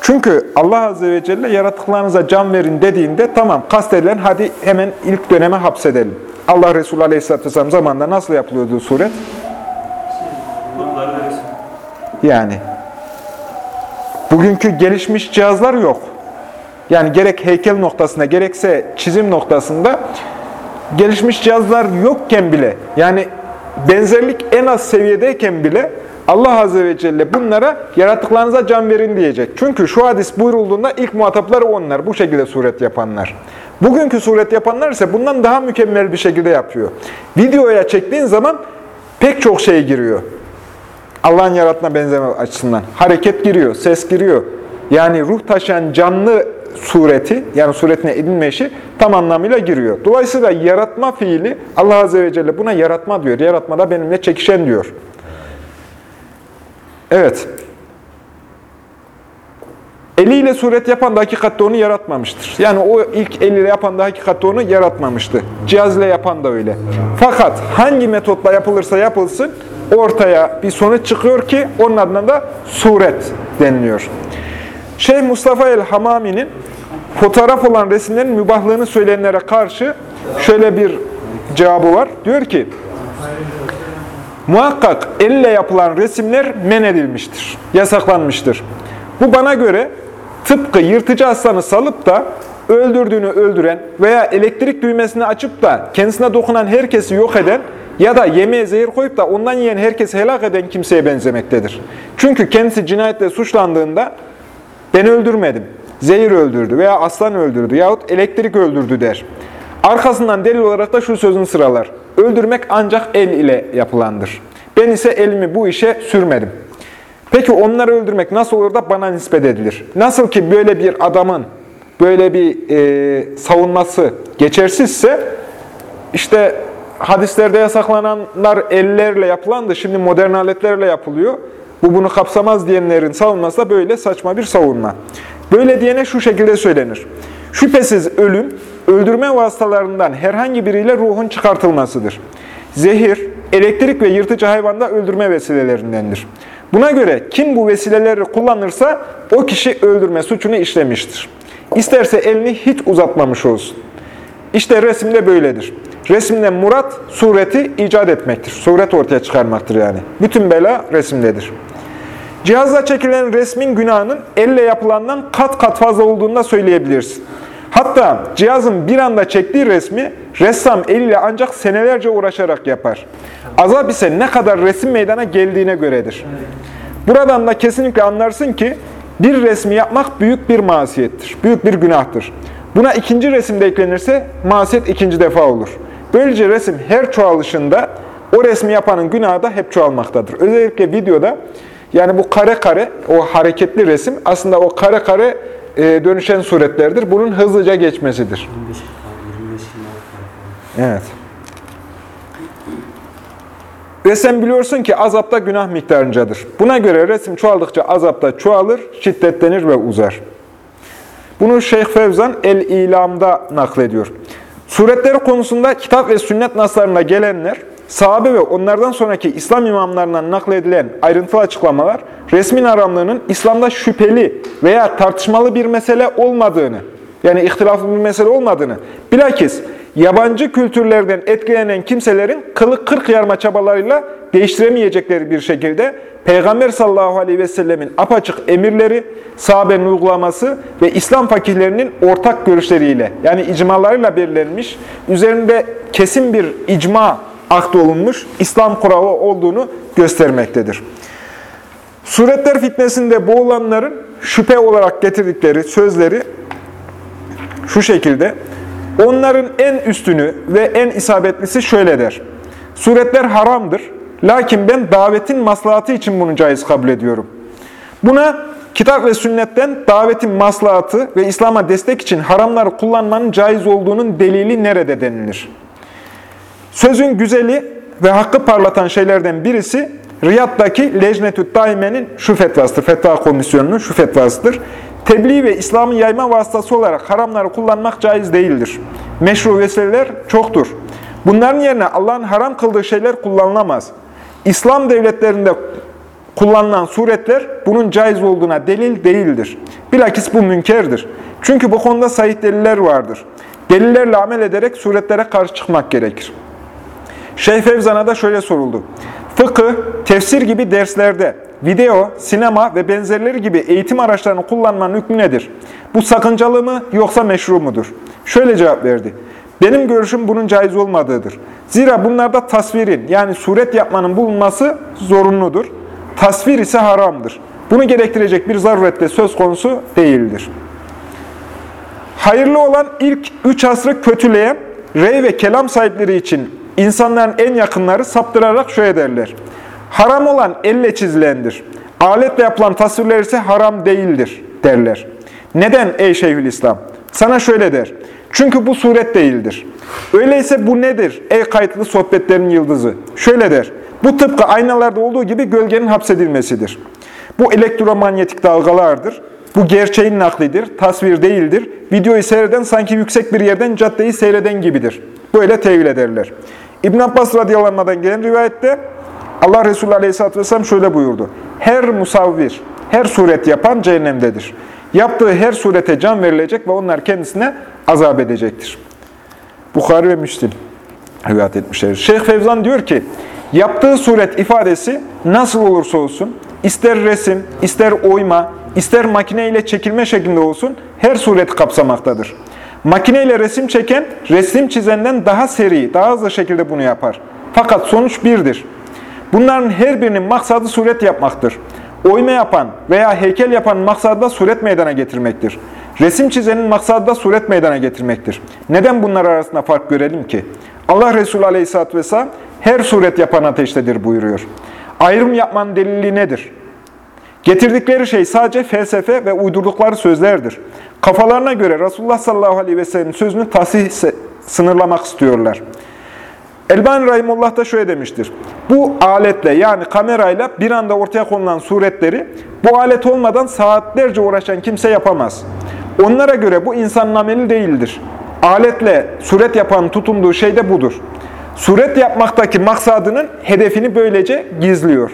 Çünkü Allah Azze ve Celle yaratıklarınıza can verin dediğinde tamam kastedilen hadi hemen ilk döneme hapsedelim. Allah Resulü Aleyhisselatü Vesselam zamanında nasıl yapılıyordu suret? Yani bugünkü gelişmiş cihazlar yok. Yani gerek heykel noktasında gerekse çizim noktasında gelişmiş cihazlar yokken bile yani benzerlik en az seviyedeyken bile Allah Azze ve Celle bunlara yarattıklarınıza can verin diyecek. Çünkü şu hadis buyurulduğunda ilk muhatapları onlar, bu şekilde suret yapanlar. Bugünkü suret yapanlar ise bundan daha mükemmel bir şekilde yapıyor. Videoya çektiğin zaman pek çok şey giriyor. Allah'ın yaratma benzeme açısından. Hareket giriyor, ses giriyor. Yani ruh taşıyan canlı sureti, yani suretine edinme işi tam anlamıyla giriyor. Dolayısıyla yaratma fiili, Allah Azze ve Celle buna yaratma diyor. Yaratma da benimle çekişen diyor. Evet. Eliyle suret yapan da hakikatte onu yaratmamıştır. Yani o ilk eliyle yapan da hakikatte onu yaratmamıştı. Cihaz ile yapan da öyle. Fakat hangi metotla yapılırsa yapılsın ortaya bir sonuç çıkıyor ki onun adına da suret deniliyor. Şeyh Mustafa el-Hamami'nin fotoğraf olan resimlerin mübahlığını söyleyenlere karşı şöyle bir cevabı var. Diyor ki, muhakkak elle yapılan resimler men edilmiştir, yasaklanmıştır. Bu bana göre tıpkı yırtıcı aslanı salıp da öldürdüğünü öldüren veya elektrik düğmesini açıp da kendisine dokunan herkesi yok eden ya da yemeğe zehir koyup da ondan yiyen herkesi helak eden kimseye benzemektedir. Çünkü kendisi cinayetle suçlandığında ben öldürmedim, zehir öldürdü veya aslan öldürdü yahut elektrik öldürdü der. Arkasından delil olarak da şu sözün sıralar. Öldürmek ancak el ile yapılandır. Ben ise elimi bu işe sürmedim. Peki onları öldürmek nasıl olur da bana nispet edilir? Nasıl ki böyle bir adamın böyle bir e, savunması geçersizse, işte hadislerde yasaklananlar ellerle yapılandı, şimdi modern aletlerle yapılıyor. Bu bunu kapsamaz diyenlerin savunması da böyle saçma bir savunma. Böyle diyene şu şekilde söylenir. Şüphesiz ölüm, öldürme vasıtalarından herhangi biriyle ruhun çıkartılmasıdır. Zehir, elektrik ve yırtıcı hayvanda öldürme vesilelerindendir. Buna göre kim bu vesileleri kullanırsa o kişi öldürme suçunu işlemiştir. İsterse elini hiç uzatmamış olsun. İşte resimde böyledir. Resimde murat sureti icat etmektir. Suret ortaya çıkarmaktır yani. Bütün bela resimdedir. Cihazla çekilen resmin günahının elle yapılandan kat kat fazla olduğunu da söyleyebilirsin. Hatta cihazın bir anda çektiği resmi ressam eliyle ancak senelerce uğraşarak yapar. Azap ise ne kadar resim meydana geldiğine göredir. Buradan da kesinlikle anlarsın ki bir resmi yapmak büyük bir masiyettir, büyük bir günahtır. Buna ikinci resim de eklenirse masiyet ikinci defa olur. Böylece resim her çoğalışında o resmi yapanın günahı da hep çoğalmaktadır. Özellikle videoda yani bu kare kare, o hareketli resim aslında o kare kare e, dönüşen suretlerdir. Bunun hızlıca geçmesidir. Evet. Ve sen biliyorsun ki azapta günah miktarıncadır. Buna göre resim çoğaldıkça azapta çoğalır, şiddetlenir ve uzar. Bunu Şeyh Fevzan El-İlam'da naklediyor. Suretleri konusunda kitap ve sünnet naslarına gelenler, sahabe ve onlardan sonraki İslam imamlarından nakledilen ayrıntılı açıklamalar, resmin aramlığının İslam'da şüpheli veya tartışmalı bir mesele olmadığını, yani ihtilaflı bir mesele olmadığını, bilakis yabancı kültürlerden etkilenen kimselerin kılık kırk yarma çabalarıyla değiştiremeyecekleri bir şekilde Peygamber sallallahu aleyhi ve sellemin apaçık emirleri, sahabenin uygulaması ve İslam fakihlerinin ortak görüşleriyle yani icmalarıyla belirlenmiş, üzerinde kesin bir icma akdolunmuş İslam kuralı olduğunu göstermektedir. Suretler fitnesinde boğulanların şüphe olarak getirdikleri sözleri şu şekilde. Onların en üstünü ve en isabetlisi şöyle der. Suretler haramdır. Lakin ben davetin maslahatı için bunu caiz kabul ediyorum. Buna kitap ve sünnetten davetin maslahatı ve İslam'a destek için haramları kullanmanın caiz olduğunun delili nerede denilir? Sözün güzeli ve hakkı parlatan şeylerden birisi Riyad'daki Lejnetü Daime'nin şu fetvasıdır, fetva komisyonunun şu fetvasıdır. Tebliğ ve İslam'ın yayma vasıtası olarak haramları kullanmak caiz değildir. Meşru vesileler çoktur. Bunların yerine Allah'ın haram kıldığı şeyler kullanılamaz. İslam devletlerinde kullanılan suretler bunun caiz olduğuna delil değildir. Bilakis bu münkerdir. Çünkü bu konuda sahih deliller vardır. Delillerle amel ederek suretlere karşı çıkmak gerekir. Şeyh Fevzan'a da şöyle soruldu. Fıkıh, tefsir gibi derslerde video, sinema ve benzerleri gibi eğitim araçlarını kullanmanın hükmü nedir? Bu sakıncalı mı yoksa meşru mudur? Şöyle cevap verdi. Benim görüşüm bunun caiz olmadığıdır. Zira bunlarda tasvirin yani suret yapmanın bulunması zorunludur. tasvir ise haramdır. Bunu gerektirecek bir zarurette söz konusu değildir. Hayırlı olan ilk üç asrı kötüleyen, rey ve kelam sahipleri için insanların en yakınları saptırarak şöyle derler. Haram olan elle çizilendir. Aletle yapılan tasvirler ise haram değildir derler. Neden ey Şeyhülislam? Sana şöyle der. Çünkü bu suret değildir. Öyleyse bu nedir ey kayıtlı sohbetlerin yıldızı? Şöyle der. Bu tıpkı aynalarda olduğu gibi gölgenin hapsedilmesidir. Bu elektromanyetik dalgalardır. Bu gerçeğin naklidir, tasvir değildir. Videoyu seyreden sanki yüksek bir yerden caddeyi seyreden gibidir. Böyle tevil ederler. İbn Abbas radıyallahu gelen rivayette Allah Resulü aleyhisselatü vesselam şöyle buyurdu. Her musavvir, her suret yapan cehennemdedir. Yaptığı her surete can verilecek ve onlar kendisine azap edecektir. Bukhari ve Müslim rivayet etmişler. Şeyh Fevzan diyor ki, yaptığı suret ifadesi nasıl olursa olsun, ister resim, ister oyma, ister makineyle çekilme şeklinde olsun, her sureti kapsamaktadır. Makineyle resim çeken, resim çizenden daha seri, daha hızlı şekilde bunu yapar. Fakat sonuç birdir. Bunların her birinin maksadı suret yapmaktır. Oyma yapan veya heykel yapan maksadı da suret meydana getirmektir. Resim çizenin maksadı da suret meydana getirmektir. Neden bunlar arasında fark görelim ki? Allah Resulü Aleyhisselatü Vesselam her suret yapan ateştedir buyuruyor. Ayrım yapmanın delili nedir? Getirdikleri şey sadece felsefe ve uydurdukları sözlerdir. Kafalarına göre Resulullah sallallahu aleyhi ve sellem'in sözünü tasih sınırlamak istiyorlar. Elbani Rahimullah da şöyle demiştir. Bu aletle yani kamerayla bir anda ortaya konulan suretleri bu alet olmadan saatlerce uğraşan kimse yapamaz. Onlara göre bu insanın ameli değildir. Aletle suret yapan tutunduğu şey de budur. Suret yapmaktaki maksadının hedefini böylece gizliyor.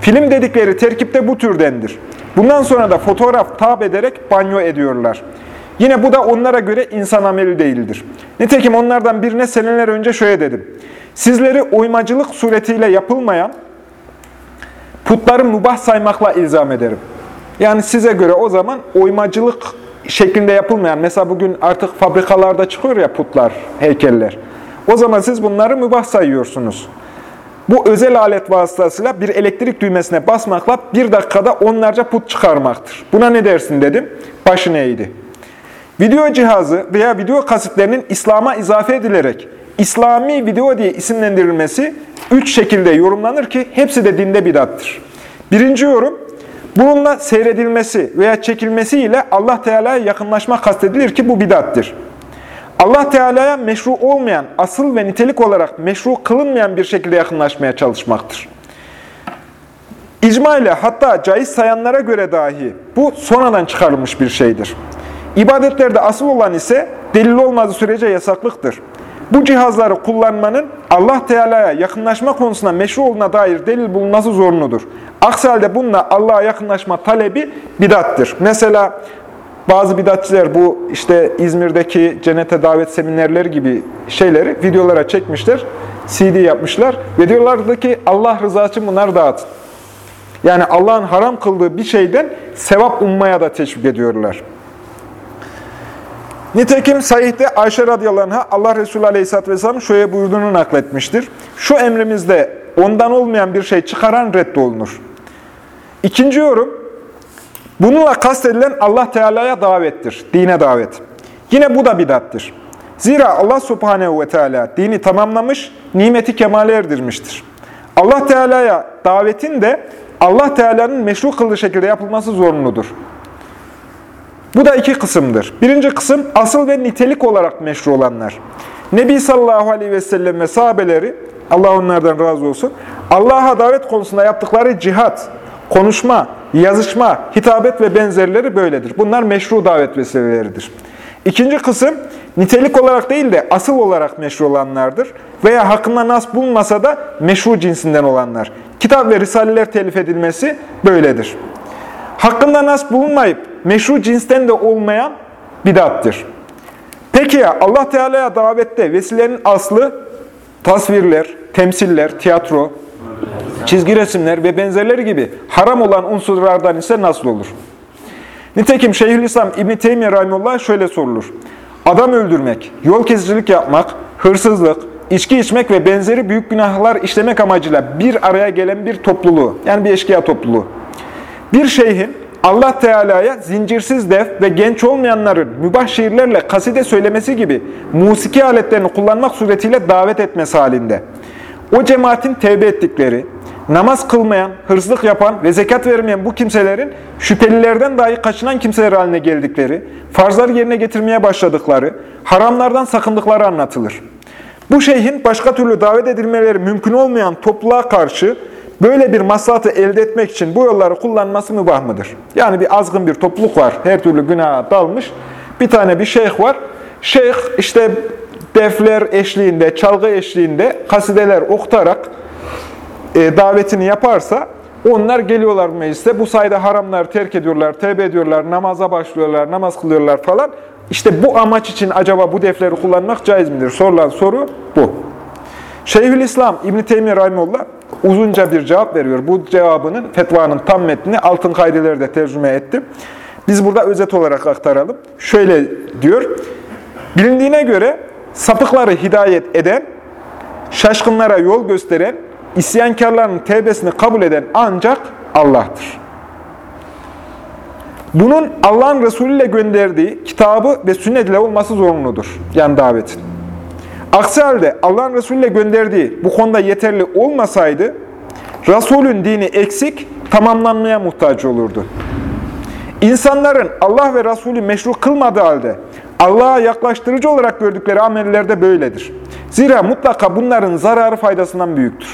Film dedikleri terkipte bu türdendir. Bundan sonra da fotoğraf tab ederek banyo ediyorlar. Yine bu da onlara göre insan ameli değildir. Nitekim onlardan birine seneler önce şöyle dedim. Sizleri oymacılık suretiyle yapılmayan putları mubah saymakla ilzam ederim. Yani size göre o zaman oymacılık şeklinde yapılmayan, mesela bugün artık fabrikalarda çıkıyor ya putlar, heykeller. O zaman siz bunları mübah sayıyorsunuz. Bu özel alet vasıtasıyla bir elektrik düğmesine basmakla bir dakikada onlarca put çıkarmaktır. Buna ne dersin dedim. Başını eğdi. Video cihazı veya video kasitlerinin İslam'a izafe edilerek İslami video diye isimlendirilmesi üç şekilde yorumlanır ki hepsi de dinde bidattır. Birinci yorum, bununla seyredilmesi veya çekilmesi ile Allah Teala'ya yakınlaşma kastedilir ki bu bidattır. Allah Teala'ya meşru olmayan, asıl ve nitelik olarak meşru kılınmayan bir şekilde yakınlaşmaya çalışmaktır. İcma ile hatta caiz sayanlara göre dahi bu sonradan çıkarılmış bir şeydir. İbadetlerde asıl olan ise delil olmadığı sürece yasaklıktır. Bu cihazları kullanmanın Allah Teala'ya yakınlaşma konusunda meşru olduğuna dair delil bulunması zorunludur. Aksi halde bununla Allah'a yakınlaşma talebi bidattır. Mesela bazı bidatçiler bu işte İzmir'deki cennete davet seminerleri gibi şeyleri videolara çekmişler, CD yapmışlar ve diyorlardı ki Allah rızası için bunları dağıtın. Yani Allah'ın haram kıldığı bir şeyden sevap ummaya da teşvik ediyorlar. Nitekim sahihte Ayşe radıyallahu anh'a Allah Resulü aleyhisselatü vesselam şöyle buyurduğunu nakletmiştir. Şu emrimizde ondan olmayan bir şey çıkaran reddolunur. İkinci yorum, bununla kastedilen Allah Teala'ya davettir, dine davet. Yine bu da bidattir. Zira Allah subhanehu ve teala dini tamamlamış, nimeti kemale erdirmiştir. Allah Teala'ya davetin de Allah Teala'nın meşru kıldığı şekilde yapılması zorunludur. Bu da iki kısımdır. Birinci kısım asıl ve nitelik olarak meşru olanlar. Nebi sallallahu aleyhi ve sellem ve sahabeleri, Allah onlardan razı olsun, Allah'a davet konusunda yaptıkları cihat, konuşma, yazışma, hitabet ve benzerleri böyledir. Bunlar meşru davet vesileleridir. İkinci kısım, nitelik olarak değil de asıl olarak meşru olanlardır. Veya hakkında nas bulunmasa da meşru cinsinden olanlar. Kitap ve risaleler telif edilmesi böyledir. Hakkında nas bulunmayıp meşru cinsten de olmayan bidattır. Peki ya Allah Teala'ya davette vesilenin aslı tasvirler, temsiller, tiyatro, çizgi resimler ve benzerleri gibi haram olan unsurlardan ise nasıl olur? Nitekim Şeyhülislam İbn Teymiyye Rahimullah şöyle sorulur. Adam öldürmek, yol kesicilik yapmak, hırsızlık, içki içmek ve benzeri büyük günahlar işlemek amacıyla bir araya gelen bir topluluğu, yani bir eşkıya topluluğu. Bir şeyhin Allah Teala'ya zincirsiz def ve genç olmayanların mübah şiirlerle kaside söylemesi gibi musiki aletlerini kullanmak suretiyle davet etmesi halinde. O cemaatin tevbe ettikleri, namaz kılmayan, hırsızlık yapan ve zekat vermeyen bu kimselerin şüphelilerden dahi kaçınan kimseler haline geldikleri, farzları yerine getirmeye başladıkları, haramlardan sakındıkları anlatılır. Bu şeyhin başka türlü davet edilmeleri mümkün olmayan topluluğa karşı böyle bir maslahatı elde etmek için bu yolları kullanması mübah mıdır? Yani bir azgın bir topluluk var, her türlü günaha dalmış. Bir tane bir şeyh var. Şeyh işte defler eşliğinde, çalgı eşliğinde kasideler okutarak e, davetini yaparsa onlar geliyorlar meclise. Bu sayede haramları terk ediyorlar, tevbe ediyorlar, namaza başlıyorlar, namaz kılıyorlar falan. İşte bu amaç için acaba bu defleri kullanmak caiz midir? Sorulan soru bu. Şeyhülislam İbn-i Teymiye Rahimullah uzunca bir cevap veriyor. Bu cevabının, fetvanın tam metnini altın kaydeleri de tercüme ettim. Biz burada özet olarak aktaralım. Şöyle diyor, bilindiğine göre sapıkları hidayet eden, şaşkınlara yol gösteren, isyankarların tevbesini kabul eden ancak Allah'tır. Bunun Allah'ın Resulü ile gönderdiği kitabı ve sünnet ile olması zorunludur. Yani davetin. Aksi halde Allah'ın Resulü ile gönderdiği bu konuda yeterli olmasaydı, Resulün dini eksik, tamamlanmaya muhtaç olurdu. İnsanların Allah ve Resulü meşru kılmadığı halde Allah'a yaklaştırıcı olarak gördükleri ameller de böyledir. Zira mutlaka bunların zararı faydasından büyüktür.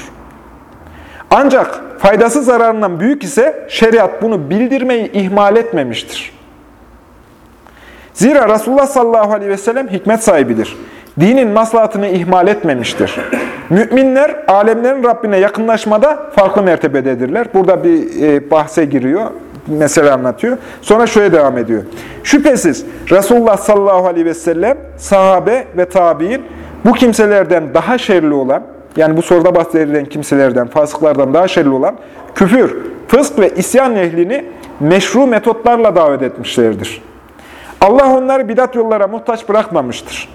Ancak faydası zararından büyük ise şeriat bunu bildirmeyi ihmal etmemiştir. Zira Resulullah sallallahu aleyhi ve sellem hikmet sahibidir. Dinin maslahatını ihmal etmemiştir. Müminler alemlerin Rabbine yakınlaşmada farklı mertebededirler. Burada bir e, bahse giriyor, mesele anlatıyor. Sonra şöyle devam ediyor. Şüphesiz Resulullah sallallahu aleyhi ve sellem, sahabe ve tabi'in bu kimselerden daha şerli olan, yani bu soruda bahsedilen kimselerden, fasıklardan daha şerli olan küfür, fısk ve isyan ehlini meşru metotlarla davet etmişlerdir. Allah onları bidat yollara muhtaç bırakmamıştır.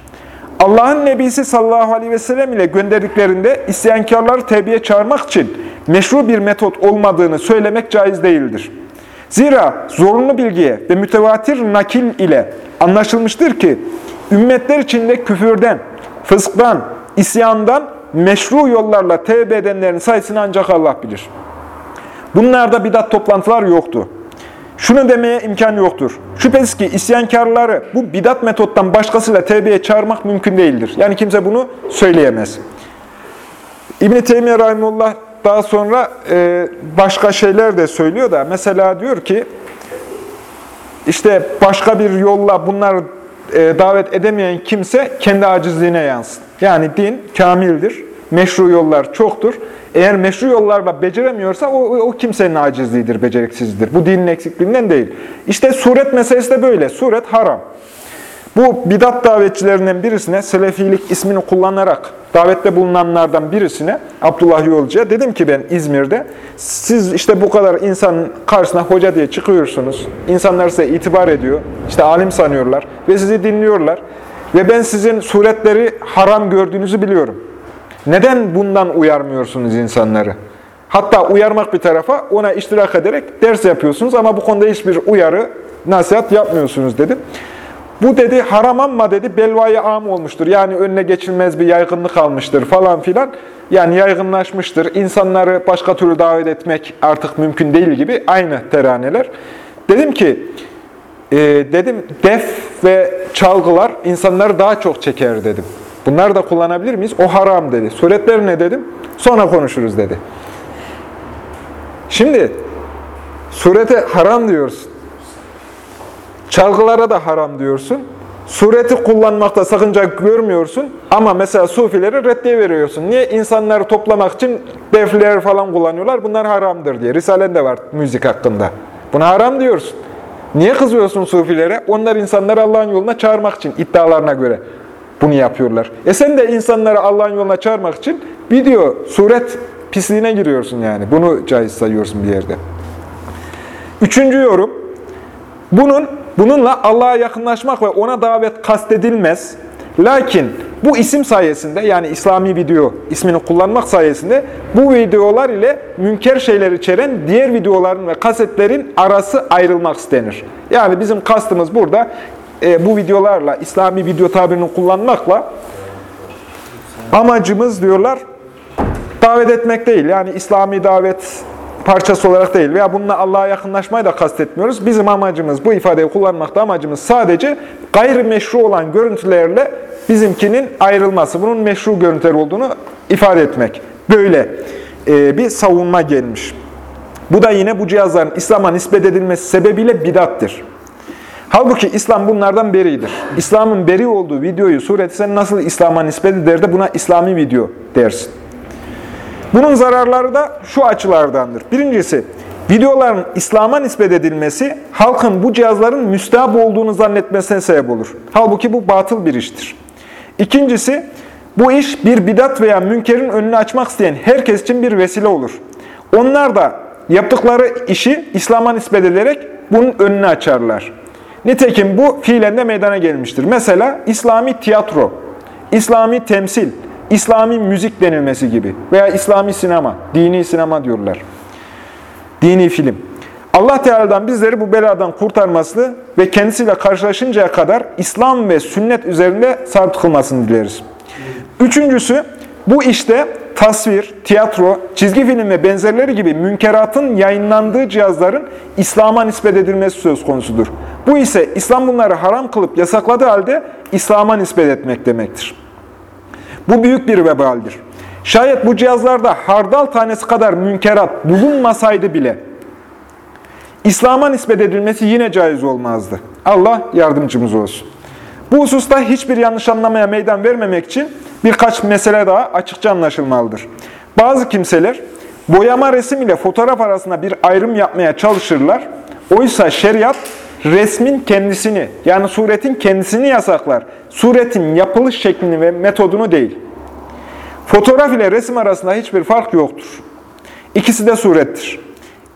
Allah'ın Nebisi sallallahu aleyhi ve sellem ile gönderdiklerinde isyankarları tevbiye çağırmak için meşru bir metot olmadığını söylemek caiz değildir. Zira zorunlu bilgiye ve mütevatir nakil ile anlaşılmıştır ki ümmetler içinde küfürden, fısktan, isyandan meşru yollarla tevbe edenlerin sayısını ancak Allah bilir. Bunlarda bidat toplantılar yoktu. Şunu demeye imkan yoktur. Şüphesiz ki isyankarları bu bidat metottan başkasıyla tevbeye çağırmak mümkün değildir. Yani kimse bunu söyleyemez. İbn-i Teymiye Rahimullah daha sonra e, başka şeyler de söylüyor da mesela diyor ki işte başka bir yolla bunlar e, davet edemeyen kimse kendi acizliğine yansın. Yani din kamildir, meşru yollar çoktur. Eğer meşru yollarla beceremiyorsa o, o kimsenin acizliğidir, beceriksizliğidir. Bu dinin eksikliğinden değil. İşte suret meselesi de böyle. Suret haram. Bu bidat davetçilerinden birisine, Selefilik ismini kullanarak davette bulunanlardan birisine, Abdullah Yolcu'ya dedim ki ben İzmir'de, siz işte bu kadar insanın karşısına hoca diye çıkıyorsunuz, insanlar size itibar ediyor, işte alim sanıyorlar ve sizi dinliyorlar ve ben sizin suretleri haram gördüğünüzü biliyorum. Neden bundan uyarmıyorsunuz insanları? Hatta uyarmak bir tarafa ona iştirak ederek ders yapıyorsunuz ama bu konuda hiçbir uyarı, nasihat yapmıyorsunuz dedim. Bu dedi haram ama dedi belvayı am olmuştur. Yani önüne geçilmez bir yaygınlık almıştır falan filan. Yani yaygınlaşmıştır. İnsanları başka türlü davet etmek artık mümkün değil gibi aynı teraneler. Dedim ki, e, dedim def ve çalgılar insanları daha çok çeker dedim. Bunları da kullanabilir miyiz? O haram dedi. Suretler ne dedim? Sonra konuşuruz dedi. Şimdi surete haram diyorsun. Çalgılara da haram diyorsun. Sureti kullanmakta sakınca görmüyorsun ama mesela sufilere reddiye veriyorsun. Niye? İnsanları toplamak için defler falan kullanıyorlar. Bunlar haramdır diye. Risalende var müzik hakkında. Buna haram diyorsun. Niye kızıyorsun sufilere? Onlar insanları Allah'ın yoluna çağırmak için iddialarına göre bunu yapıyorlar. E sen de insanları Allah'ın yoluna çağırmak için video, suret pisliğine giriyorsun yani. Bunu caiz sayıyorsun bir yerde. Üçüncü yorum. Bunun Bununla Allah'a yakınlaşmak ve ona davet kastedilmez. Lakin Bu isim sayesinde yani İslami video ismini kullanmak sayesinde bu videolar ile münker şeyler içeren diğer videoların ve kasetlerin arası ayrılmak istenir. Yani bizim kastımız burada e, bu videolarla, İslami video tabirini kullanmakla amacımız diyorlar davet etmek değil. Yani İslami davet parçası olarak değil veya bununla Allah'a yakınlaşmayı da kastetmiyoruz. Bizim amacımız, bu ifadeyi kullanmakta amacımız sadece gayrimeşru olan görüntülerle bizimkinin ayrılması, bunun meşru görüntüler olduğunu ifade etmek. Böyle e, bir savunma gelmiş. Bu da yine bu cihazların İslam'a nispet edilmesi sebebiyle bidattir. Halbuki İslam bunlardan beridir. İslam'ın beri olduğu videoyu sureti sen nasıl İslam'a nispet eder de buna İslami video dersin. Bunun zararları da şu açılardandır. Birincisi, videoların İslam'a nispet edilmesi halkın bu cihazların müstahap olduğunu zannetmesine sebep olur. Halbuki bu batıl bir iştir. İkincisi, bu iş bir bidat veya münkerin önünü açmak isteyen herkes için bir vesile olur. Onlar da yaptıkları işi İslam'a nispet ederek bunun önünü açarlar. Nitekim bu fiilen de meydana gelmiştir. Mesela İslami tiyatro, İslami temsil, İslami müzik denilmesi gibi veya İslami sinema, dini sinema diyorlar. Dini film. Allah Teala'dan bizleri bu beladan kurtarmasını ve kendisiyle karşılaşıncaya kadar İslam ve sünnet üzerinde sabit kılmasını dileriz. Üçüncüsü, bu işte tasvir, tiyatro, çizgi film ve benzerleri gibi münkeratın yayınlandığı cihazların İslam'a nispet edilmesi söz konusudur. Bu ise İslam bunları haram kılıp yasakladığı halde İslam'a nispet etmek demektir. Bu büyük bir vebaldir. Şayet bu cihazlarda hardal tanesi kadar münkerat bulunmasaydı bile İslam'a nispet edilmesi yine caiz olmazdı. Allah yardımcımız olsun. Bu hususta hiçbir yanlış anlamaya meydan vermemek için birkaç mesele daha açıkça anlaşılmalıdır. Bazı kimseler boyama resim ile fotoğraf arasında bir ayrım yapmaya çalışırlar. Oysa şeriat resmin kendisini yani suretin kendisini yasaklar. Suretin yapılış şeklini ve metodunu değil. Fotoğraf ile resim arasında hiçbir fark yoktur. İkisi de surettir.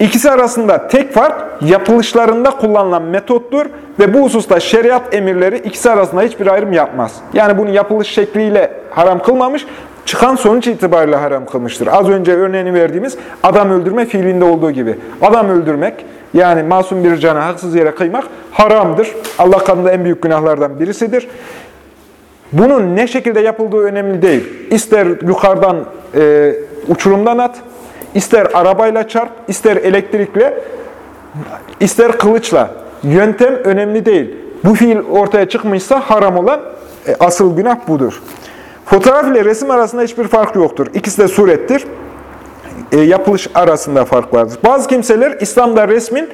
İkisi arasında tek fark yapılışlarında kullanılan metottur ve bu hususta şeriat emirleri ikisi arasında hiçbir ayrım yapmaz. Yani bunu yapılış şekliyle haram kılmamış, çıkan sonuç itibariyle haram kılmıştır. Az önce örneğini verdiğimiz adam öldürme fiilinde olduğu gibi. Adam öldürmek, yani masum bir cana haksız yere kıymak haramdır. Allah katında en büyük günahlardan birisidir. Bunun ne şekilde yapıldığı önemli değil. İster yukarıdan e, uçurumdan at, ister arabayla çarp, ister elektrikle, ister kılıçla. Yöntem önemli değil. Bu fiil ortaya çıkmışsa haram olan e, asıl günah budur. Fotoğraf ile resim arasında hiçbir fark yoktur. İkisi de surettir. E, yapılış arasında fark vardır. Bazı kimseler İslam'da resmin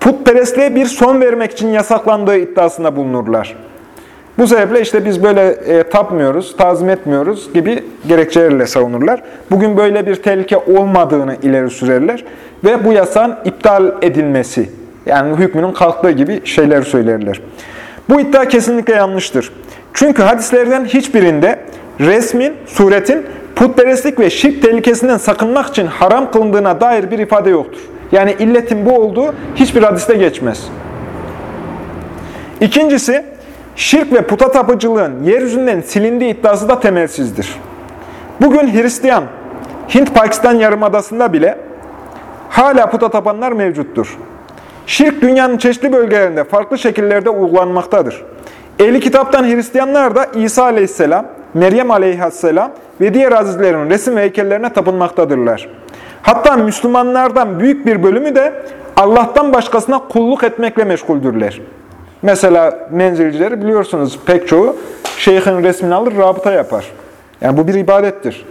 putperestliğe bir son vermek için yasaklandığı iddiasında bulunurlar. Bu sebeple işte biz böyle e, tapmıyoruz, tazim etmiyoruz gibi gerekçelerle savunurlar. Bugün böyle bir tehlike olmadığını ileri sürerler ve bu yasan iptal edilmesi, yani hükmünün kalktığı gibi şeyler söylerler. Bu iddia kesinlikle yanlıştır. Çünkü hadislerden hiçbirinde resmin, suretin putperestlik ve şirk tehlikesinden sakınmak için haram kılındığına dair bir ifade yoktur. Yani illetin bu olduğu hiçbir hadiste geçmez. İkincisi, şirk ve puta tapıcılığın yeryüzünden silindiği iddiası da temelsizdir. Bugün Hristiyan, Hint-Pakistan yarımadasında bile hala puta tapanlar mevcuttur. Şirk dünyanın çeşitli bölgelerinde farklı şekillerde uygulanmaktadır. Ehli kitaptan Hristiyanlar da İsa aleyhisselam, Meryem aleyhisselam ve diğer azizlerin resim ve heykellerine tapınmaktadırlar. Hatta Müslümanlardan büyük bir bölümü de Allah'tan başkasına kulluk etmekle meşguldürler. Mesela menzilcileri biliyorsunuz pek çoğu şeyhin resmini alır, rabıta yapar. Yani bu bir ibadettir.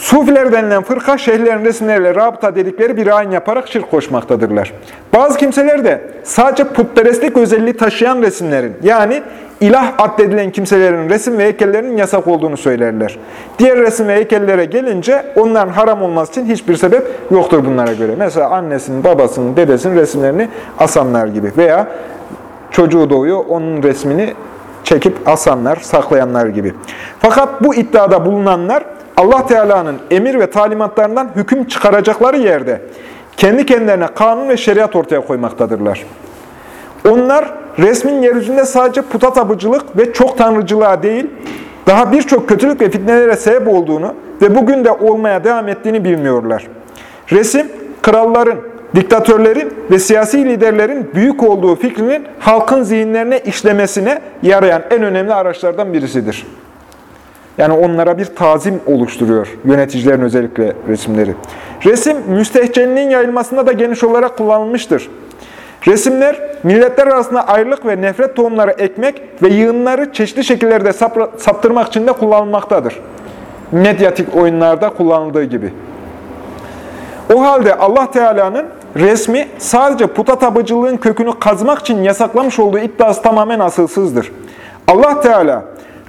Sufiler denilen fırka şeyhlerin resimleriyle rabıta dedikleri bir ayin yaparak şirk koşmaktadırlar. Bazı kimseler de sadece putperestlik özelliği taşıyan resimlerin yani ilah addedilen kimselerin resim ve heykellerinin yasak olduğunu söylerler. Diğer resim ve heykellere gelince onların haram olması için hiçbir sebep yoktur bunlara göre. Mesela annesinin, babasının, dedesinin resimlerini asanlar gibi veya çocuğu doğuyor onun resmini çekip asanlar, saklayanlar gibi. Fakat bu iddiada bulunanlar Allah Teala'nın emir ve talimatlarından hüküm çıkaracakları yerde kendi kendilerine kanun ve şeriat ortaya koymaktadırlar. Onlar resmin yeryüzünde sadece puta tapıcılık ve çok tanrıcılığa değil, daha birçok kötülük ve fitnelere sebep olduğunu ve bugün de olmaya devam ettiğini bilmiyorlar. Resim, kralların, diktatörlerin ve siyasi liderlerin büyük olduğu fikrinin halkın zihinlerine işlemesine yarayan en önemli araçlardan birisidir. Yani onlara bir tazim oluşturuyor yöneticilerin özellikle resimleri. Resim, müstehcenliğin yayılmasında da geniş olarak kullanılmıştır. Resimler, milletler arasında ayrılık ve nefret tohumları ekmek ve yığınları çeşitli şekillerde saptırmak için de kullanılmaktadır. Medyatik oyunlarda kullanıldığı gibi. O halde Allah Teala'nın resmi sadece puta tapıcılığın kökünü kazmak için yasaklamış olduğu iddiası tamamen asılsızdır. Allah Teala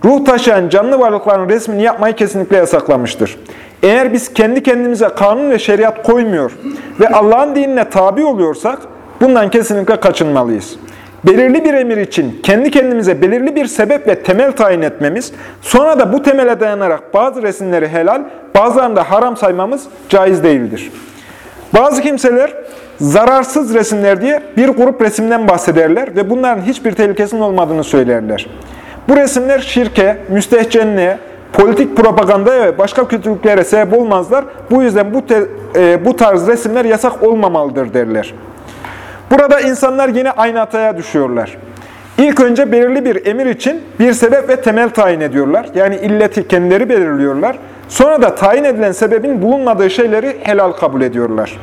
ruh taşıyan canlı varlıkların resmini yapmayı kesinlikle yasaklamıştır. Eğer biz kendi kendimize kanun ve şeriat koymuyor ve Allah'ın dinine tabi oluyorsak bundan kesinlikle kaçınmalıyız. Belirli bir emir için kendi kendimize belirli bir sebep ve temel tayin etmemiz, sonra da bu temele dayanarak bazı resimleri helal, bazılarını da haram saymamız caiz değildir. Bazı kimseler zararsız resimler diye bir grup resimden bahsederler ve bunların hiçbir tehlikesinin olmadığını söylerler. Bu resimler şirke, müstehcenliğe, politik propagandaya ve başka kötülüklere sebep olmazlar. Bu yüzden bu, te, e, bu tarz resimler yasak olmamalıdır derler. Burada insanlar yine aynı hataya düşüyorlar. İlk önce belirli bir emir için bir sebep ve temel tayin ediyorlar. Yani illeti kendileri belirliyorlar. Sonra da tayin edilen sebebin bulunmadığı şeyleri helal kabul ediyorlar.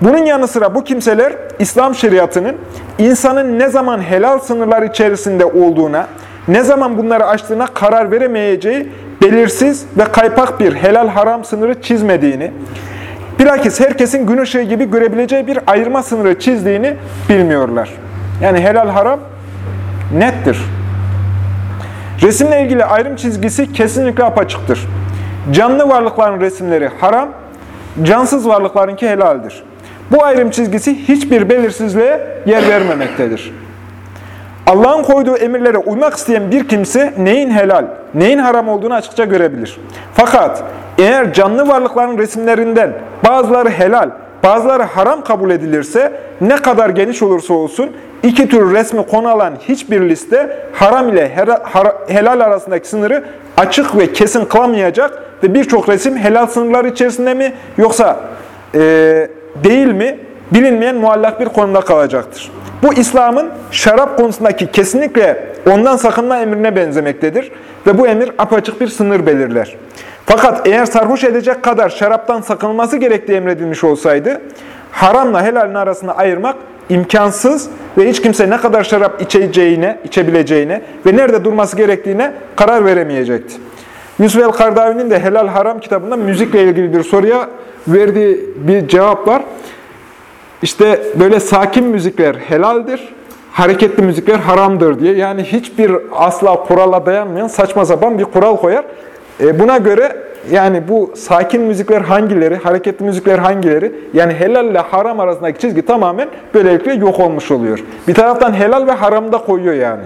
Bunun yanı sıra bu kimseler İslam şeriatının insanın ne zaman helal sınırlar içerisinde olduğuna, ne zaman bunları açtığına karar veremeyeceği belirsiz ve kaypak bir helal haram sınırı çizmediğini, bilakis herkesin gün ışığı gibi görebileceği bir ayırma sınırı çizdiğini bilmiyorlar. Yani helal haram nettir. Resimle ilgili ayrım çizgisi kesinlikle apaçıktır. Canlı varlıkların resimleri haram, cansız varlıklarınki helaldir. Bu ayrım çizgisi hiçbir belirsizliğe yer vermemektedir. Allah'ın koyduğu emirlere uymak isteyen bir kimse neyin helal, neyin haram olduğunu açıkça görebilir. Fakat eğer canlı varlıkların resimlerinden bazıları helal, bazıları haram kabul edilirse ne kadar geniş olursa olsun iki tür resmi konu alan hiçbir liste haram ile helal arasındaki sınırı açık ve kesin kılamayacak ve birçok resim helal sınırlar içerisinde mi yoksa e, değil mi bilinmeyen muallak bir konuda kalacaktır. Bu İslam'ın şarap konusundaki kesinlikle ondan sakınma emrine benzemektedir ve bu emir apaçık bir sınır belirler. Fakat eğer sarhoş edecek kadar şaraptan sakınılması gerektiği emredilmiş olsaydı, haramla helalin arasında ayırmak imkansız ve hiç kimse ne kadar şarap içeceğine, içebileceğine ve nerede durması gerektiğine karar veremeyecekti. Yusuf el-Kardavi'nin de Helal Haram kitabında müzikle ilgili bir soruya verdiği bir cevap var. İşte böyle sakin müzikler helaldir, hareketli müzikler haramdır diye. Yani hiçbir asla kurala dayanmayan saçma sapan bir kural koyar. E buna göre yani bu sakin müzikler hangileri, hareketli müzikler hangileri? Yani helal ile haram arasındaki çizgi tamamen böylelikle yok olmuş oluyor. Bir taraftan helal ve haram da koyuyor yani.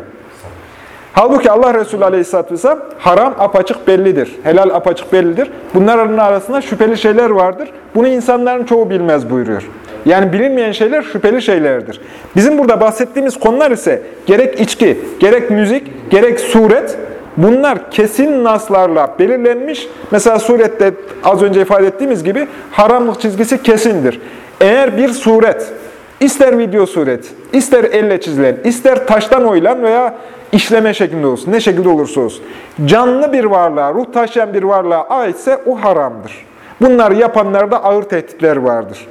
Halbuki Allah Resulü Aleyhisselatü Vesselam haram apaçık bellidir. Helal apaçık bellidir. Bunların arasında şüpheli şeyler vardır. Bunu insanların çoğu bilmez buyuruyor. Yani bilinmeyen şeyler şüpheli şeylerdir. Bizim burada bahsettiğimiz konular ise gerek içki, gerek müzik, gerek suret bunlar kesin naslarla belirlenmiş. Mesela surette az önce ifade ettiğimiz gibi haramlık çizgisi kesindir. Eğer bir suret, ister video suret, ister elle çizilen, ister taştan oyulan veya işleme şeklinde olsun, ne şekilde olursa olsun, canlı bir varlığa, ruh taşıyan bir varlığa aitse o haramdır. Bunları yapanlarda ağır tehditler vardır.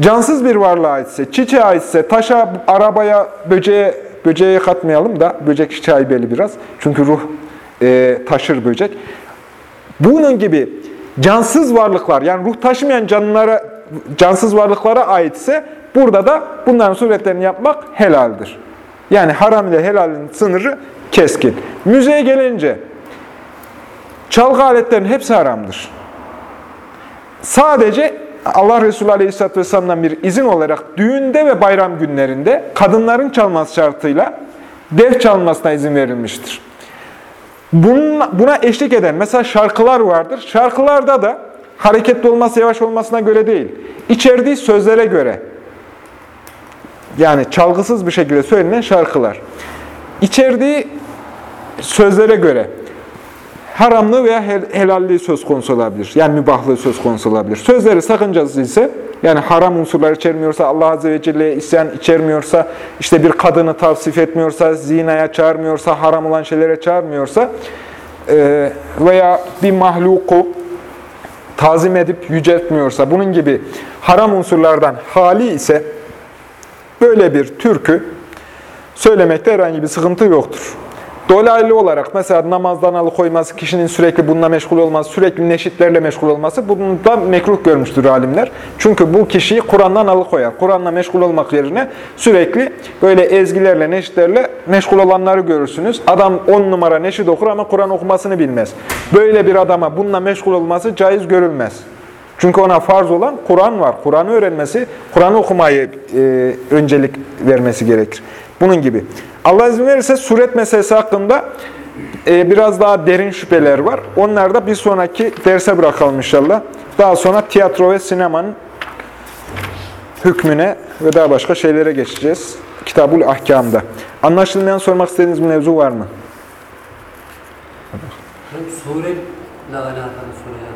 Cansız bir varlığa aitse, çiçeğe aitse, taşa, arabaya, böceğe, böceğe katmayalım da, böcek şaibeli biraz. Çünkü ruh e, taşır böcek. Bunun gibi cansız varlıklar, yani ruh taşımayan canlılara, cansız varlıklara aitse, burada da bunların suretlerini yapmak helaldir. Yani haram ile helalin sınırı keskin. Müzeye gelince, çalgı aletlerinin hepsi haramdır. Sadece Allah Resulü Aleyhisselatü Vesselam'dan bir izin olarak düğünde ve bayram günlerinde kadınların çalması şartıyla dev çalmasına izin verilmiştir. Bunun, buna eşlik eden mesela şarkılar vardır. Şarkılarda da hareketli olması yavaş olmasına göre değil, içerdiği sözlere göre Yani çalgısız bir şekilde söylenen şarkılar. İçerdiği sözlere göre haramlığı veya hel- helalliği söz konusu olabilir. Yani mübahlığı söz konusu olabilir. Sözleri sakıncası ise yani haram unsurlar içermiyorsa, Allah Azze ve Celle'ye isyan içermiyorsa, işte bir kadını tavsif etmiyorsa, zinaya çağırmıyorsa, haram olan şeylere çağırmıyorsa e, veya bir mahluku tazim edip yüceltmiyorsa, bunun gibi haram unsurlardan hali ise böyle bir türkü söylemekte herhangi bir sıkıntı yoktur. Dolaylı olarak mesela namazdan alıkoyması, kişinin sürekli bununla meşgul olması, sürekli neşitlerle meşgul olması bunu da mekruh görmüştür alimler. Çünkü bu kişiyi Kur'an'dan alıkoyar. Kur'an'la meşgul olmak yerine sürekli böyle ezgilerle, neşitlerle meşgul olanları görürsünüz. Adam on numara neşit okur ama Kur'an okumasını bilmez. Böyle bir adama bununla meşgul olması caiz görülmez. Çünkü ona farz olan Kur'an var. Kur'an'ı öğrenmesi, Kur'an'ı okumayı e, öncelik vermesi gerekir. Bunun gibi. Allah izin verirse suret meselesi hakkında e, biraz daha derin şüpheler var. Onlar da bir sonraki derse bırakalım inşallah. Daha sonra tiyatro ve sinemanın hükmüne ve daha başka şeylere geçeceğiz. Kitabul Ahkam'da. Anlaşılmayan sormak istediğiniz bir mevzu var mı? Suretle alakalı soruyor.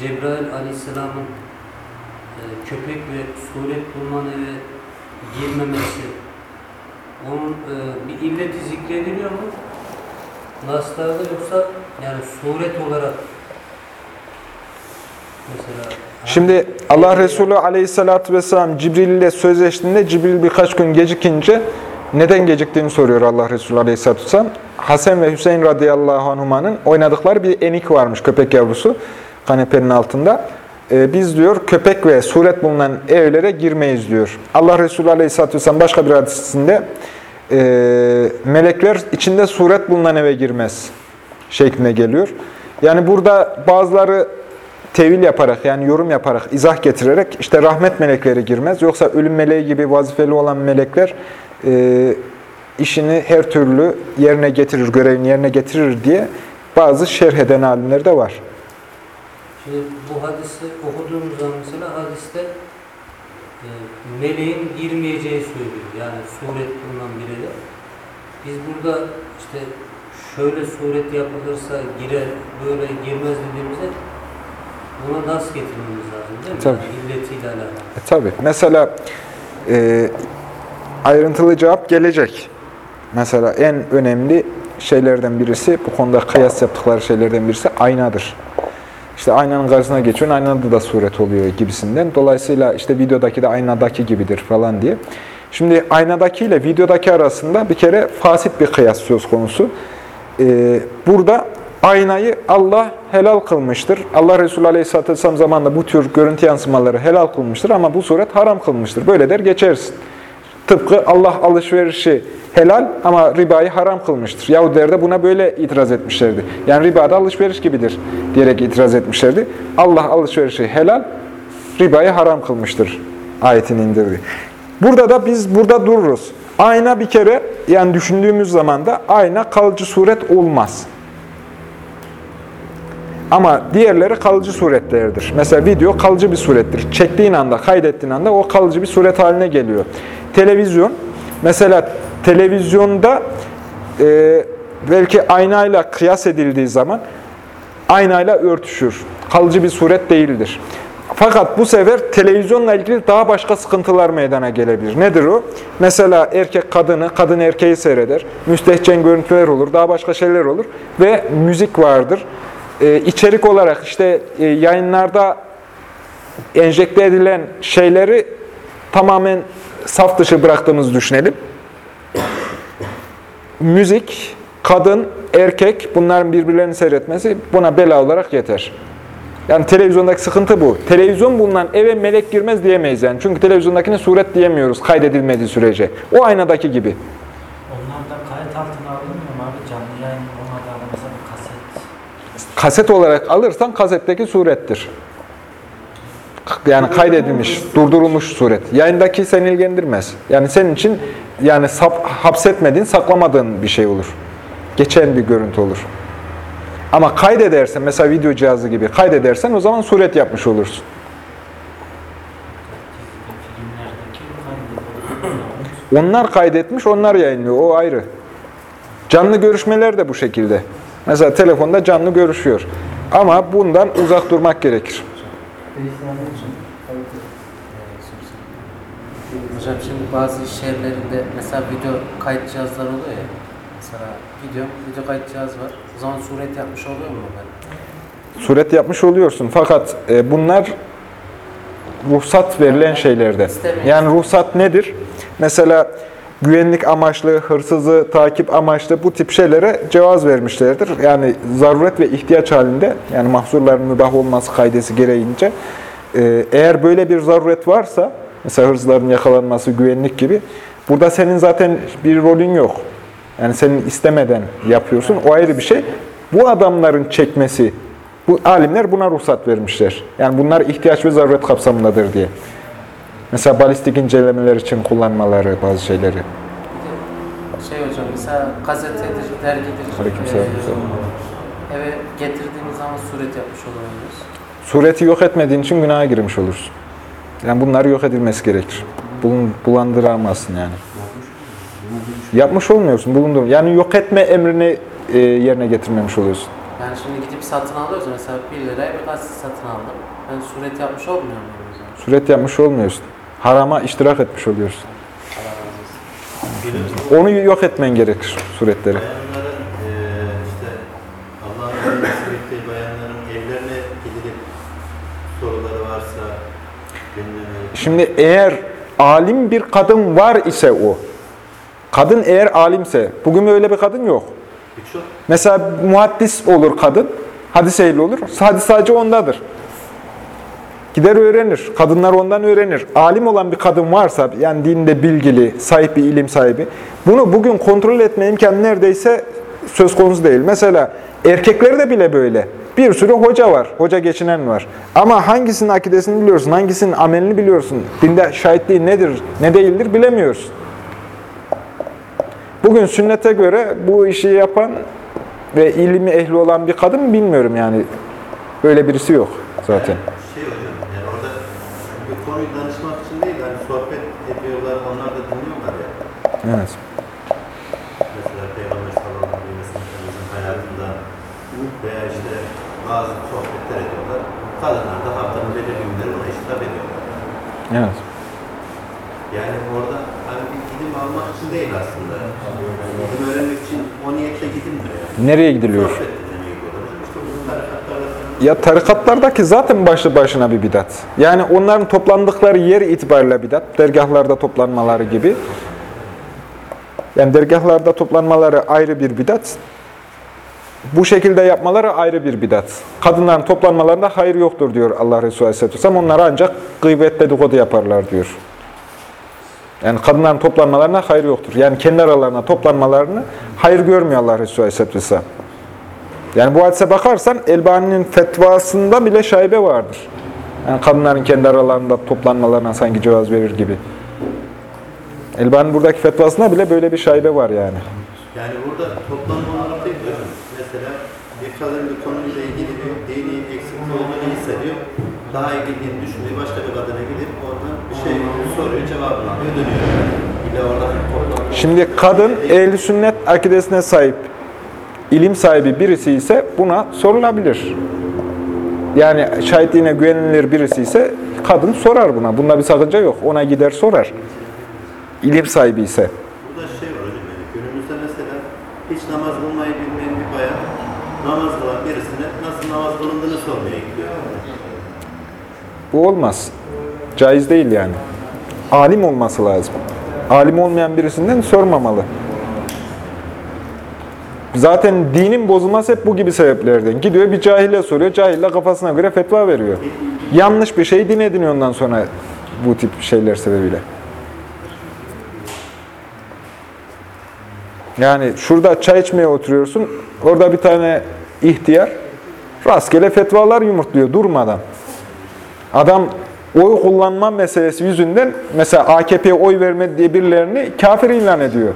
Cebrail aleyhisselamın e, köpek ve suret bulunan eve girmemesi, onun e, bir illeti zikrediliyor mu? Naslarda yoksa yani suret olarak mesela Şimdi Allah Resulü aleyhissalatü vesselam Cibril ile sözleştiğinde Cibril birkaç gün gecikince neden geciktiğini soruyor Allah Resulü aleyhissalatü vesselam. Hasan ve Hüseyin radıyallahu anhumanın oynadıkları bir enik varmış köpek yavrusu kanepenin altında. Ee, biz diyor köpek ve suret bulunan evlere girmeyiz diyor. Allah Resulü aleyhissalatü vesselam başka bir hadisinde e, melekler içinde suret bulunan eve girmez şeklinde geliyor. Yani burada bazıları tevil yaparak yani yorum yaparak, izah getirerek işte rahmet melekleri girmez. Yoksa ölüm meleği gibi vazifeli olan melekler e, işini her türlü yerine getirir, görevini yerine getirir diye bazı şerh eden alimler de var. Şimdi bu hadisi okuduğumuz zaman mesela hadiste e, meleğin girmeyeceği söylüyor. Yani suret bulunan bir eve. Biz burada işte şöyle suret yapılırsa girer, böyle girmez dediğimizde buna nas getirmemiz lazım değil mi? Tabii. Yani illetiyle alakalı. E, tabii. Mesela e, ayrıntılı cevap gelecek. Mesela en önemli şeylerden birisi, bu konuda kıyas yaptıkları şeylerden birisi aynadır. İşte aynanın karşısına geçiyorsun, aynada da suret oluyor gibisinden. Dolayısıyla işte videodaki de aynadaki gibidir falan diye. Şimdi aynadaki ile videodaki arasında bir kere fasit bir kıyas söz konusu. Ee, burada aynayı Allah helal kılmıştır. Allah Resulü Aleyhisselatü Vesselam zamanında bu tür görüntü yansımaları helal kılmıştır ama bu suret haram kılmıştır. Böyle der geçersin. Tıpkı Allah alışverişi helal ama ribayı haram kılmıştır. Yahudiler de buna böyle itiraz etmişlerdi. Yani riba da alışveriş gibidir diyerek itiraz etmişlerdi. Allah alışverişi helal, ribayı haram kılmıştır ayetini indirdi. Burada da biz burada dururuz. Ayna bir kere yani düşündüğümüz zaman da ayna kalıcı suret olmaz. Ama diğerleri kalıcı suretlerdir. Mesela video kalıcı bir surettir. Çektiğin anda, kaydettiğin anda o kalıcı bir suret haline geliyor. Televizyon, mesela televizyonda e, belki aynayla kıyas edildiği zaman aynayla örtüşür. Kalıcı bir suret değildir. Fakat bu sefer televizyonla ilgili daha başka sıkıntılar meydana gelebilir. Nedir o? Mesela erkek kadını, kadın erkeği seyreder. Müstehcen görüntüler olur, daha başka şeyler olur. Ve müzik vardır. Ee, içerik olarak işte e, yayınlarda enjekte edilen şeyleri tamamen saf dışı bıraktığımızı düşünelim. Müzik, kadın, erkek bunların birbirlerini seyretmesi buna bela olarak yeter. Yani televizyondaki sıkıntı bu. Televizyon bulunan eve melek girmez diyemeyiz yani. Çünkü televizyondakine suret diyemiyoruz kaydedilmediği sürece. O aynadaki gibi. Onlar da kayıt altına alınmıyor mu abi? Canlı yayın olmadan mesela kaset. Olarak alırsan kasetteki surettir. Yani kaydedilmiş, durdurulmuş suret. Yayındaki seni ilgilendirmez. Yani senin için yani sap, hapsetmediğin, saklamadığın bir şey olur. Geçen bir görüntü olur. Ama kaydedersen, mesela video cihazı gibi kaydedersen o zaman suret yapmış olursun. Onlar kaydetmiş, onlar yayınlıyor. O ayrı. Canlı görüşmeler de bu şekilde. Mesela telefonda canlı görüşüyor. Ama bundan uzak durmak gerekir. Hocam şimdi bazı iş yerlerinde mesela video kayıt cihazları oluyor ya. Mesela video, video kayıt cihazı var. O zaman suret yapmış oluyor mu ben? Suret yapmış oluyorsun. Fakat e, bunlar ruhsat verilen şeylerde. Yani ruhsat nedir? Mesela güvenlik amaçlı, hırsızı takip amaçlı bu tip şeylere cevaz vermişlerdir. Yani zaruret ve ihtiyaç halinde, yani mahzurların mübah olması kaidesi gereğince, e, eğer böyle bir zaruret varsa, mesela hırsızların yakalanması, güvenlik gibi, burada senin zaten bir rolün yok. Yani senin istemeden yapıyorsun, o ayrı bir şey. Bu adamların çekmesi, bu alimler buna ruhsat vermişler. Yani bunlar ihtiyaç ve zaruret kapsamındadır diye. Mesela balistik incelemeler için kullanmaları bazı şeyleri. Şey hocam mesela gazetedir, dergidir. Aleykümselam. e, eve getirdiğimiz zaman suret yapmış oluyor muyuz? Sureti yok etmediğin için günaha girmiş olursun. Yani bunlar yok edilmesi gerekir. Bulun, bulandıramazsın yani. Yapmış olmuyorsun, bulundur. Yani yok etme emrini e, yerine getirmemiş oluyorsun. Yani şimdi gidip satın alıyoruz mesela 1 liraya bir gazete satın aldım. Ben suret yapmış olmuyor muyum? Suret yapmış olmuyorsun. Harama iştirak etmiş oluyorsun. Onu yok etmen gerekir suretleri. Bayanların eee işte Allah'ın emri nasip ettiği bayanların evlerine gidilip soruları varsa. Şimdi eğer alim bir kadın var ise o, kadın eğer alimse, bugün öyle bir kadın yok. Mesela muhaddis olur kadın, hadis ehli olur, hadis sadece ondadır. Gider öğrenir, kadınlar ondan öğrenir. Alim olan bir kadın varsa, yani dinde bilgili, sahip bir ilim sahibi, bunu bugün kontrol etme imkanı neredeyse söz konusu değil. Mesela erkeklerde bile böyle. Bir sürü hoca var, hoca geçinen var. Ama hangisinin akidesini biliyorsun, hangisinin amelini biliyorsun, dinde şahitliği nedir, ne değildir bilemiyorsun. Bugün sünnete göre bu işi yapan ve ilmi ehli olan bir kadın bilmiyorum yani. Böyle birisi yok zaten. Konuyu danışmak için değil hani sohbet ediyorlar onlar da dinliyorlar ya. Evet. Mesela Peygamber sallallahu aleyhi ve sellem'in hayatında veya işte bazı sohbetler ediyorlar. Kadınlar da haftanın belirli günleri ona iştihap ediyorlar. Evet. Yani orada hani bir ilim almak için değil aslında. İlim öğrenmek için o niyetle gidilmiyor yani. Nereye gidiliyor? Sohbet dinlemeye gidiyorlar. İşte bu tarikatlarla falan Ya tarikatlardaki zaten başlı başına bir bidat. Yani onların toplandıkları yer itibariyle bidat. Dergahlarda toplanmaları gibi. Yani dergahlarda toplanmaları ayrı bir bidat. Bu şekilde yapmaları ayrı bir bidat. Kadınların toplanmalarında hayır yoktur diyor Allah Resulü Aleyhisselatü Vesselam. Onlar ancak gıybet dedikodu yaparlar diyor. Yani kadınların toplanmalarına hayır yoktur. Yani kendi aralarına toplanmalarını hayır görmüyor Allah Resulü Aleyhisselatü Vesselam. Yani bu hadise bakarsan Elbani'nin fetvasında bile şaibe vardır. Yani kadınların kendi aralarında toplanmalarına sanki cevaz verir gibi. Elbani'nin buradaki fetvasında bile böyle bir şaibe var yani. Yani burada toplanma olarak değil hocam. Mesela bir kadın bir konuyla ilgili bir dini eksikliği olduğunu hissediyor. Daha bildiğini düşünüyor. Başka bir kadına gidip oradan bir şey soruyor, cevabını alıyor, dönüyor. İle orada toplanma. Şimdi kadın ehli sünnet akidesine sahip, ilim sahibi birisi ise buna sorulabilir. Yani şahitliğine güvenilir birisi ise kadın sorar buna. Bunda bir sakınca yok. Ona gider sorar. İlim sahibi ise. Burada şey var hocam yani günümüzde mesela hiç namaz kılmayı bilmeyen bir bayan namaz kılan birisine nasıl namaz kılındığını sormaya gidiyor. Bu olmaz. Caiz değil yani. Alim olması lazım. Alim olmayan birisinden sormamalı. Zaten dinin bozulması hep bu gibi sebeplerden. Gidiyor bir cahile soruyor, cahille kafasına göre fetva veriyor. Yanlış bir şey din ediniyor ondan sonra bu tip şeyler sebebiyle. Yani şurada çay içmeye oturuyorsun, orada bir tane ihtiyar rastgele fetvalar yumurtluyor durmadan. Adam oy kullanma meselesi yüzünden mesela AKP'ye oy vermedi diye birilerini kafir ilan ediyor.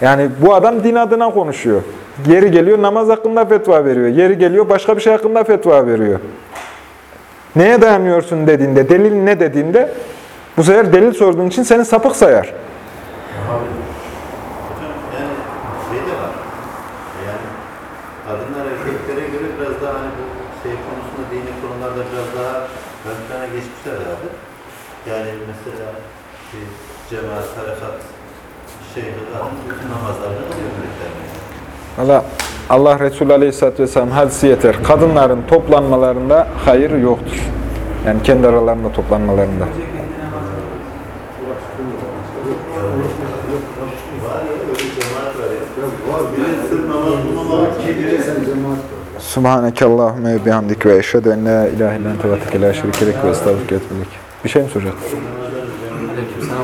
Yani bu adam din adına konuşuyor. Yeri geliyor namaz hakkında fetva veriyor. Yeri geliyor başka bir şey hakkında fetva veriyor. Neye dayanıyorsun dediğinde, delil ne dediğinde Bu sefer delil sorduğun için seni sapık sayar. Hocam yani şey de var. Yani kadınlar erkeklere göre biraz daha hani bu şey konusunda dini konularda biraz daha ön plana geçmişler herhalde. Yani mesela bir cemaat, tarikat, şeyh, bütün namazlarda kılıyor müritlerine. Valla Allah Resulü Aleyhisselatü Vesselam hadisi yeter. Kadınların toplanmalarında hayır yoktur. Yani kendi aralarında toplanmalarında. Subhaneke Allahümme bihamdik ve eşhedü en la ilahe illen tevatike la şerike lek ve estağfurke etmelik. Bir şey mi soracaksın? Aleykümselam.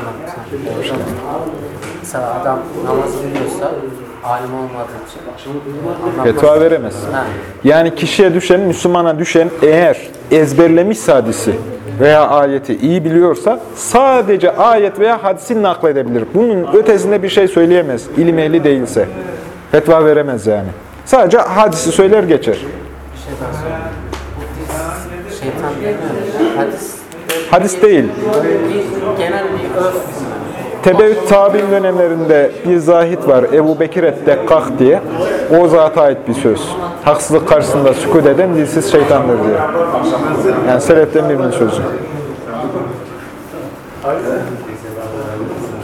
Mesela adam namaz biliyorsa alim olmadığı için. Fetva veremez. Ha. Yani kişiye düşen, Müslümana düşen eğer ezberlemiş hadisi veya ayeti iyi biliyorsa sadece ayet veya hadisi nakledebilir. Bunun ötesinde bir şey söyleyemez. İlim ehli değilse. Fetva veremez yani. Sadece hadisi söyler geçer. Şey şeytan demiyor. Hadis Hadis değil. genel bir örf. Tebeüt tabi'in dönemlerinde bir zahit var. Ebu Bekir et-Dekkak diye. O zata ait bir söz. Haksızlık karşısında sükut eden dilsiz şeytandır diye. Yani seleften birinin sözü.